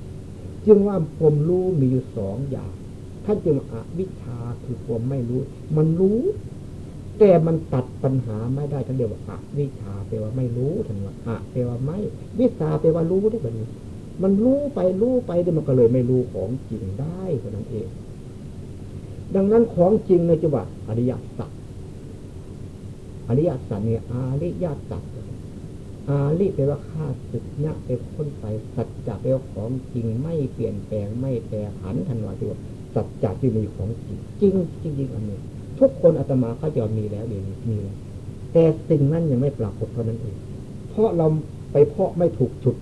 จึงว่าผมรู้มีอยู่สองอย่างท่านจึงอวิชชาคือความไม่รู้ มันรู้ แต่มันตัดปัญหาไม่ได้ท่านเรียกว่าอวิชาแปลว่าไม่รู้ท่านว่าอะแปลว่าไม่ วิชาแปลว่ารู้ได้แบบนี้ มันรู้ไปรู้ไปเดี๋ยวมันก็เลยไม่รู้ของจริงได้เท่านั้นเอง ดังนั้นของจริงในจังหวะอริยสัจอริยสัจเนี่ยอาริยสัจอาริแปลว่าข้าศึกเนี่ยเป็นคนไปสัจจะแปลว่าของจริงไม่เปลี่ยนแปลงไม่แปรผันทันว่าที่ว่าสัจจะที่มีของจริงจริงจริงจริงอันนี้ ทุกคนอาตมาเขาจะมีแล้วเดี๋ยวนี้มีแล้วแต่สิ่งนั้นยังไม่ปรากฏเท่านั้นเอง เพราะเราไปเพาะไม่ถูกจุด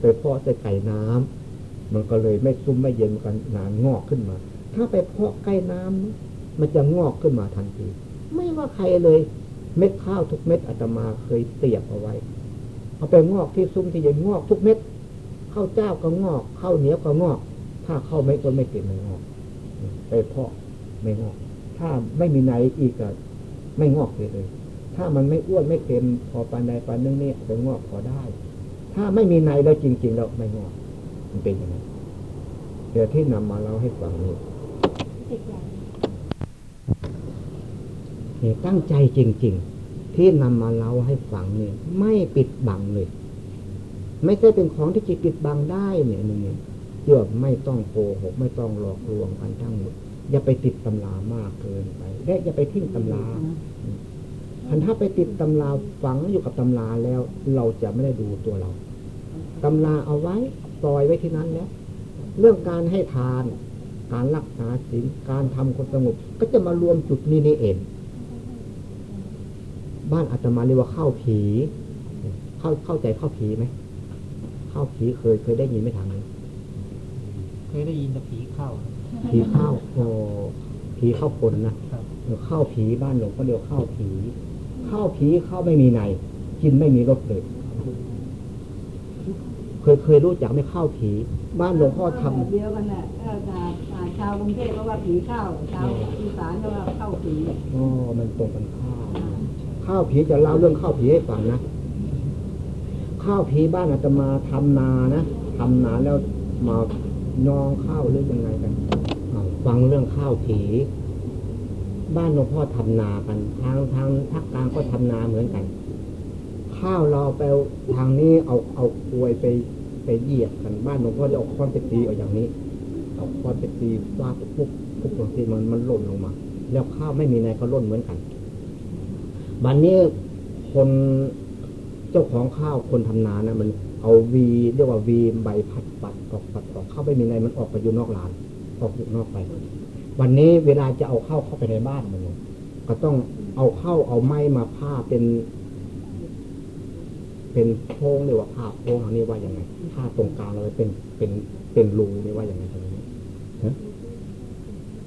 ไปเพาะใส่ไก่น้ำมันก็เลยไม่ซุ่มไม่เย็นกันนานงอกขึ้นมา ถ้าไปเพาะใกล้น้ำมันจะงอกขึ้นมาทันที ไม่ว่าใครเลย เม็ดข้าวทุกเม็ดอาตมาเคยเตียบเอาไว้ เอาไปงอกที่ซุ้มที่เย็นงอกทุกเม็ดข้าวเจ้าก็งอกข้าวเหนียวก็งอก ถ้าเข้าไม่ต้นไม่เก็บไม่งอก ไปเพาะไม่งอก ถ้าไม่มีไหนอีกก็ไม่งอกเลยเลย ถ้ามันไม่อ้วนไม่เค็มพอปานใดปานนึงเนี่ยไปงอกพอได้ ถ้าไม่มีในแล้วจริงๆแล้วไม่งอกมันเป็นอย่างนั้นเดี๋ยวที่นำมาเล่าให้ฟังนี่เนี่ยตั้งใจจริง ๆ ที่นำมาเล่าให้ฟังเนี่ยไม่ปิดบังเลย ไม่ใช่เป็นของที่จิตปิดบังได้เนี่ยนี่เยื่อไม่ต้องโกหกไม่ต้องหลอกลวงกันทั้งหมด อย่าไปติดตำรามากเกินไปและอย่าไปทิ้งตำราพันถ้าไปติดตำราฝังอยู่กับตำราแล้ว เราจะไม่ได้ดูตัวเราตำราเอาไว้ปล่อยไว้ที่นั้นแล้วเรื่องการให้ทาน การรักษาศีลการทำคนสงบก็จะมารวมจุดนี้นี่เองบ้านอาตมาเรียกว่าเข้าผี เข้าเข้าใจเข้าผีไหมเข้าผีเคยเคยได้ยินไหมทางนี้เคยได้ยินแต่ผีเข้า ผีเข้าโอ้ผีเข้าคนนะครับเข้าผีบ้านหลวงก็เรียกเข้าผี เข้าผีเข้าไม่มีในกินไม่มีรสเลยเคยเคยรู้จักไหม่เข้าผี บ้านหลวงพ่อทำเดียวกันแหละถ้าชาวชาวกรุงเทพก็ว่าผีเข้าชาวอีสานก็ว่าเข้าผีอ๋อมันตรงกันข้าวข้าวผีจะเล่าเรื่องข้าวผีให้ฟังนะข้าวผีบ้านอาตมาทำนานะทำนาแล้วมานองข้าวหรือยังไงกันอ้าว ฟังเรื่องข้าวผีบ้านหลวงพ่อทำนากัน ทางทางภาคกลางก็ทำนาเหมือนกัน ข้าวเราไปทางนี้เอาเอาอวยไปไปเหยียบกันบ้านหลวงพ่อจะเอาค้อนไปตีเอาอย่างนี้เอาค้อนไปตีฟาดปุ๊บปุ๊บบางทีมันมันหล่นลงมา แล้วข้าวไม่มีในก็ล่นเหมือนกันบันนี้คนเจ้าของข้าวคนทำนานะมันเอาวีเรียกว่าวีใบพัดปัดออกปัดออกเข้าไปมีในมันออกไปอยู่นอกลาน ออกอยู่นอกไป วันนี้เวลาจะเอาเข้าเข้าไปในบ้านมันเนี่ยก็ต้องเอาเข้าเอาไม้มาผ้าเป็น เป็นโพรงเรียกว่าผ้าโพรงอันนี้ว่าอย่างไงผ้าตรงกลางเราเป็นเป็นเป็นรูนี่ว่าอย่างไงตรงนี้ฮะ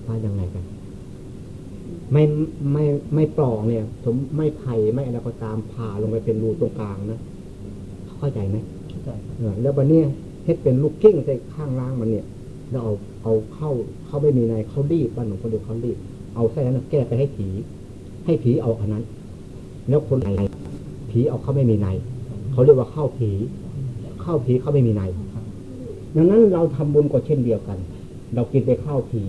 ว่ายังไงกันไม่ไม่ไม่ปลองเนี่ยผมไม่ไผ่ไม่อะไรก็ตามผ่าลงไปเป็นรูตรงกลางนะเข้าใจไหมเข้าใจครับเออแล้วบันนี้เฮ็ดเป็นลูกกิ้งใส่ข้างล่างมันเนี่ย แล้วเอาเอาเข้าเข้าไม่มีในเขารีบบ้านหลวงพ่อดูเขารีบ เอาใส่นั้นแก้ไปให้ผี ให้ผีเอาอันนั้น แล้วคนไหนผีเอาเข้าไม่มีในเขาเรียกว่าเข้าผีเข้าผีเขาไม่มีในดังนั้นเราทำบุญก็เช่นเดียวกัน เรากินไปข้าวผี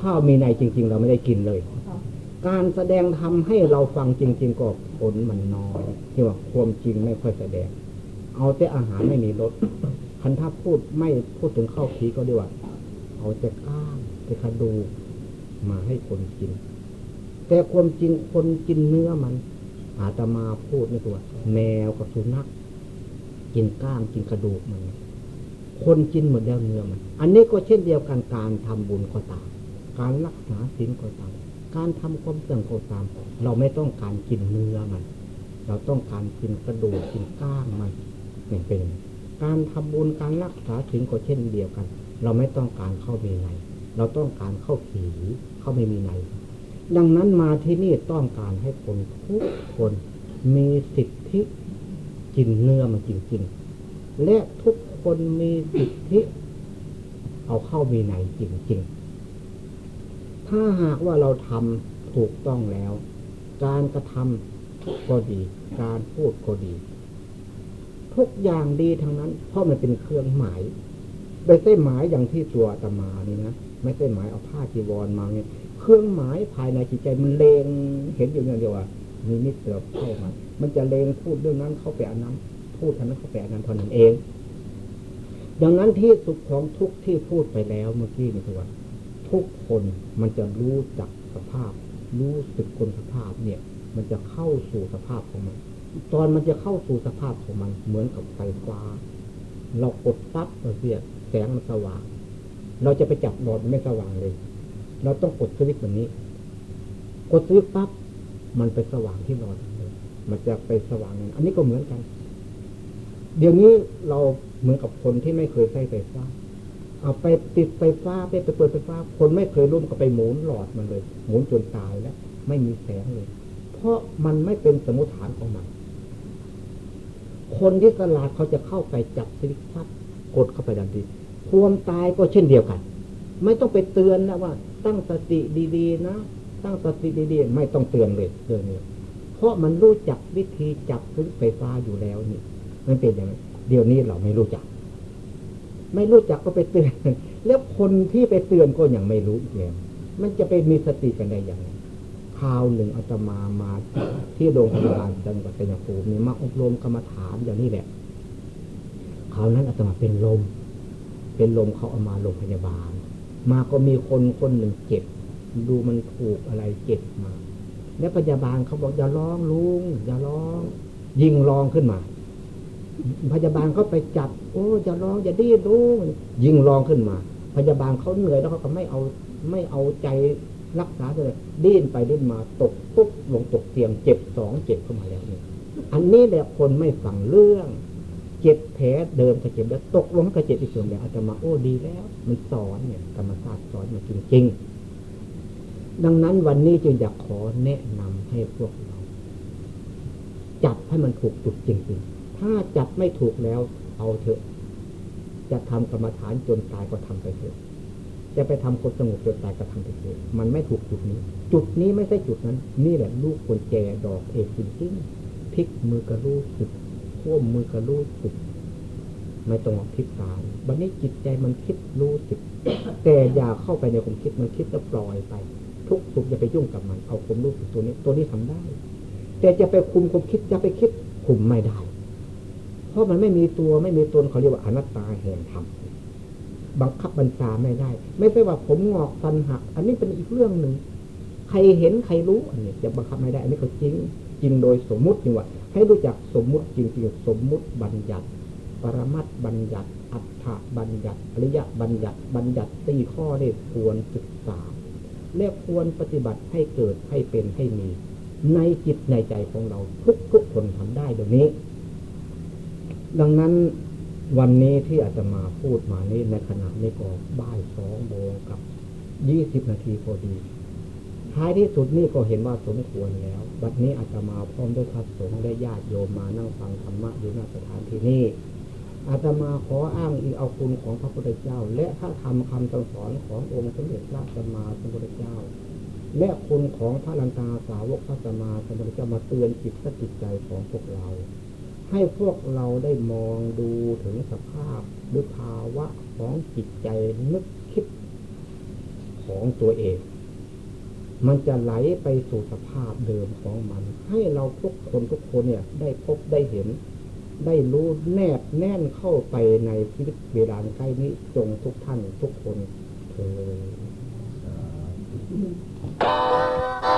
ข้าวมีในจริง ๆ เราไม่ได้กินเลย การแสดงทำให้เราฟังจริง ๆ ก็ผลมันน้อยที่ว่าความจริงไม่ค่อยแสดง เอาแต่อาหารไม่มีรส คันถ้าพูดไม่พูดถึงข้าวผีก็เรีกว่า เอาแต่ก้างแต่กระดูกมาให้คนกิน แต่ความจริงคนกินเนื้อมัน อาตมาพูดนี่ตัวแมวกับสุนัขกินก้างกินกระดูกมัน คนกินหมดแล้วเนื้อมัน อันนี้ก็เช่นเดียวกันการทำบุญก็ตาม การรักษาศีลก็ตาม การทำความเสื่อมก็ตาม เราไม่ต้องการกินเนื้อมัน เราต้องการกินกระดูกกินก้างมันเป็นอย่างนี้ การทำบุญการรักษาศีลก็เช่นเดียวกัน เราไม่ต้องการเข้ามีในเราต้องการเข้าผีเข้าไม่มีในดังนั้นมาที่นี่ต้องการให้คนทุกคนมีสิทธิกินเนื้อมันจริงๆ และทุกคนมีสิทธิ เอาเข้ามีในจริงๆ ถ้าหากว่าเราทำถูกต้องแล้ว การกระทำก็ดี การพูดก็ดี ทุกอย่างดีทั้งนั้น เพราะมันเป็นเครื่องหมายไม่ใช่หมายอย่างที่ตัวอาตมานี่นะไม่ใช่หมายเอาผ้าจีวรมาเนี่ยเครื่องหมายภายในจิตใจมันเลงเห็นอยู่อย่างเดียวว่ามีนิดเดียวเข้ามามันจะเลงพูดเรื่องนั้นเข้าไปอันนั้นพูดอันนั้นเข้าไปอันนั้นเท่านั้นเอง ดังนั้นที่สุขของทุกที่พูดไปแล้วเมื่อกี้นี่คือว่าทุกคนมันจะรู้จักสภาพ รู้สึกคนสภาพเนี่ย มันจะเข้าสู่สภาพของมัน ตอนมันจะเข้าสู่สภาพของมัน เหมือนกับไฟฟ้า เรากดปั๊บเราเสียแสงมันสว่าง เราจะไปจับหลอดมันไม่สว่างเลย เราต้องกดสวิตช์แบบนี้ กดสวิตช์ปั๊บมันไปสว่างที่หลอดเลยมันจะไปสว่างนั้นอันนี้ก็เหมือนกัน เดี๋ยวนี้เราเหมือนกับคนที่ไม่เคยใช้ไฟฟ้า เอาไปติดไฟฟ้าไปไปเปิดไฟฟ้า คนไม่เคยร่วมก็ไปหมุนหลอดมันเลย หมุนจนตายแล้ว ไม่มีแสงเลย เพราะมันไม่เป็นสมุทฐานของมัน คนที่สลาดเขาจะเข้าไปจับสวิตช์ปั๊บกดเข้าไปดันทีความตายก็เช่นเดียวกัน ไม่ต้องไปเตือนนะว่า ตั้งสติดีๆ นะ ตั้งสติดีๆ ไม่ต้องเตือนเลยเรื่องนี้เพราะมันรู้จักวิธีจับสวิตช์ไฟฟ้าอยู่แล้วนี่มันเป็นอย่างไรเดี๋ยวนี้เราไม่รู้จัก ไม่รู้จักก็ไปเตือน แล้วคนที่ไปเตือนก็ยังไม่รู้อีกแล้วมันจะไปมีสติกันได้อย่างไร คราวหนึ่งอาตมามาที่โรงพยาบาลจังหวัดชัยภูมินี่มาอบรมกรรมฐานอย่างนี้แหละคราวนั้นอาตมาเป็นลม เป็นลมเขาเอามาโรงพยาบาล มาก็มีคนคนหนึ่งเจ็บ ดูมันถูกอะไรเจ็บมา แล้วพยาบาลเขาบอกอย่าร้องลุงอย่าร้อง ยิงร้องขึ้นมา พยาบาลเขาไปจับ โอ้อย่าร้องอย่าดิ้นลุงยิงร้องขึ้นมา พยาบาลเขาเหนื่อยแล้วเขาก็ไม่เอาไม่เอาใจ รักษาเลยดิ้นไปดิ้นมาตกปุ๊บลงตกเตียงเจ็บสองเจ็บเข้ามาแล้วเนี่ยอันนี้แหละคนไม่ฟังเรื่องเจ็บแผลเดิมก็เจ็บแล้วตกลงก็เจ็บอีกส่วนแล้วอาจจะมาโอ้ดีแล้ว มันสอนเนี่ยธรรมศาสตร์สอนมาจริงๆ ดังนั้นวันนี้จึงอยากขอแนะนำให้พวกเรา จับให้มันถูกจุดจริงๆ ถ้าจับไม่ถูกแล้วเอาเถอะ จะทำกรรมฐานจนตายก็ทำไปเถอะ จะไปทำคนสงบจนตายก็ทำไปเถอะมันไม่ถูกจุดนี้ จุดนี้ไม่ใช่จุดนั้น นี่แหละลูกกุญแจดอกเอกจริงๆพลิกมือกระรู้สึกพ่วมมือกระรู้สึกไม่ต้องพลิกตาวันนี้จิตใจมันคิดรู้สึก แต่อย่าเข้าไปในความคิดมันคิดแล้วปล่อยไป ทุกสุขอย่าไปยุ่งกับมันเอาความรู้สึกตัวนี้ ตัวนี้ทำได้ แต่จะไปคุมความคิดจะไปคิดคุมไม่ได้ เพราะมันไม่มีตัวไม่มีตนเขาเรียกว่าอนัตตาแห่งธรรม บังคับบัญชาไม่ได้ ไม่ใช่ว่าผมงอกฟันหัก อันนี้เป็นอีกเรื่องหนึ่งใครเห็นใครรู้อันนี้จะบังคับไม่ได้ อันนี้เขาจริงจริงโดยสมมุติจริงว่าให้รู้จักสมมุติจริงๆสมมุติบัญญัติ ปรมัตบัญญัติ อัฏฐบัญญัติ อริยบัญญัติ บัญญัติสี่ข้อนี่ควรศึกษา และควรปฏิบัติให้เกิดให้เป็นให้มี ในจิตในใจของเราทุกทุกๆคนทำได้เดี๋ยวนี้ ดังนั้น วันนี้ที่อาจจะมาพูดมานี้ในขณะนี้ก็บ่ายสองโมงกับยี่สิบนาทีพอดี ท้ายที่สุดนี่ก็เห็นว่าสมควรแล้ว บัดนี้อาจจะมาพร้อมด้วยพระสงฆ์และญาติโยมมานั่งฟังธรรมะอยู่ณสถานที่นี้อาตมาขออ้างอีเอาคุณของพระพุทธเจ้า และถ้าทำคำสั่งสอนขององค์สมเด็จพระสัมมาสัมพุทธเจ้า และคุณของพระลันตาสาวกพระสัมมาสัมพุทธเจ้ามาเตือนจิตสติใจของพวกเรา ให้พวกเราได้มองดูถึงสภาพหรือภาวะของจิตใจนึกคิดของตัวเอง มันจะไหลไปสู่สภาพเดิมของมัน ให้เราทุกคนทุกคนเนี่ย ได้พบได้เห็น ได้รู้แนบแน่นเข้าไปในชีวิตเวลาใกล้นี้จงทุกท่านทุกคนเธอ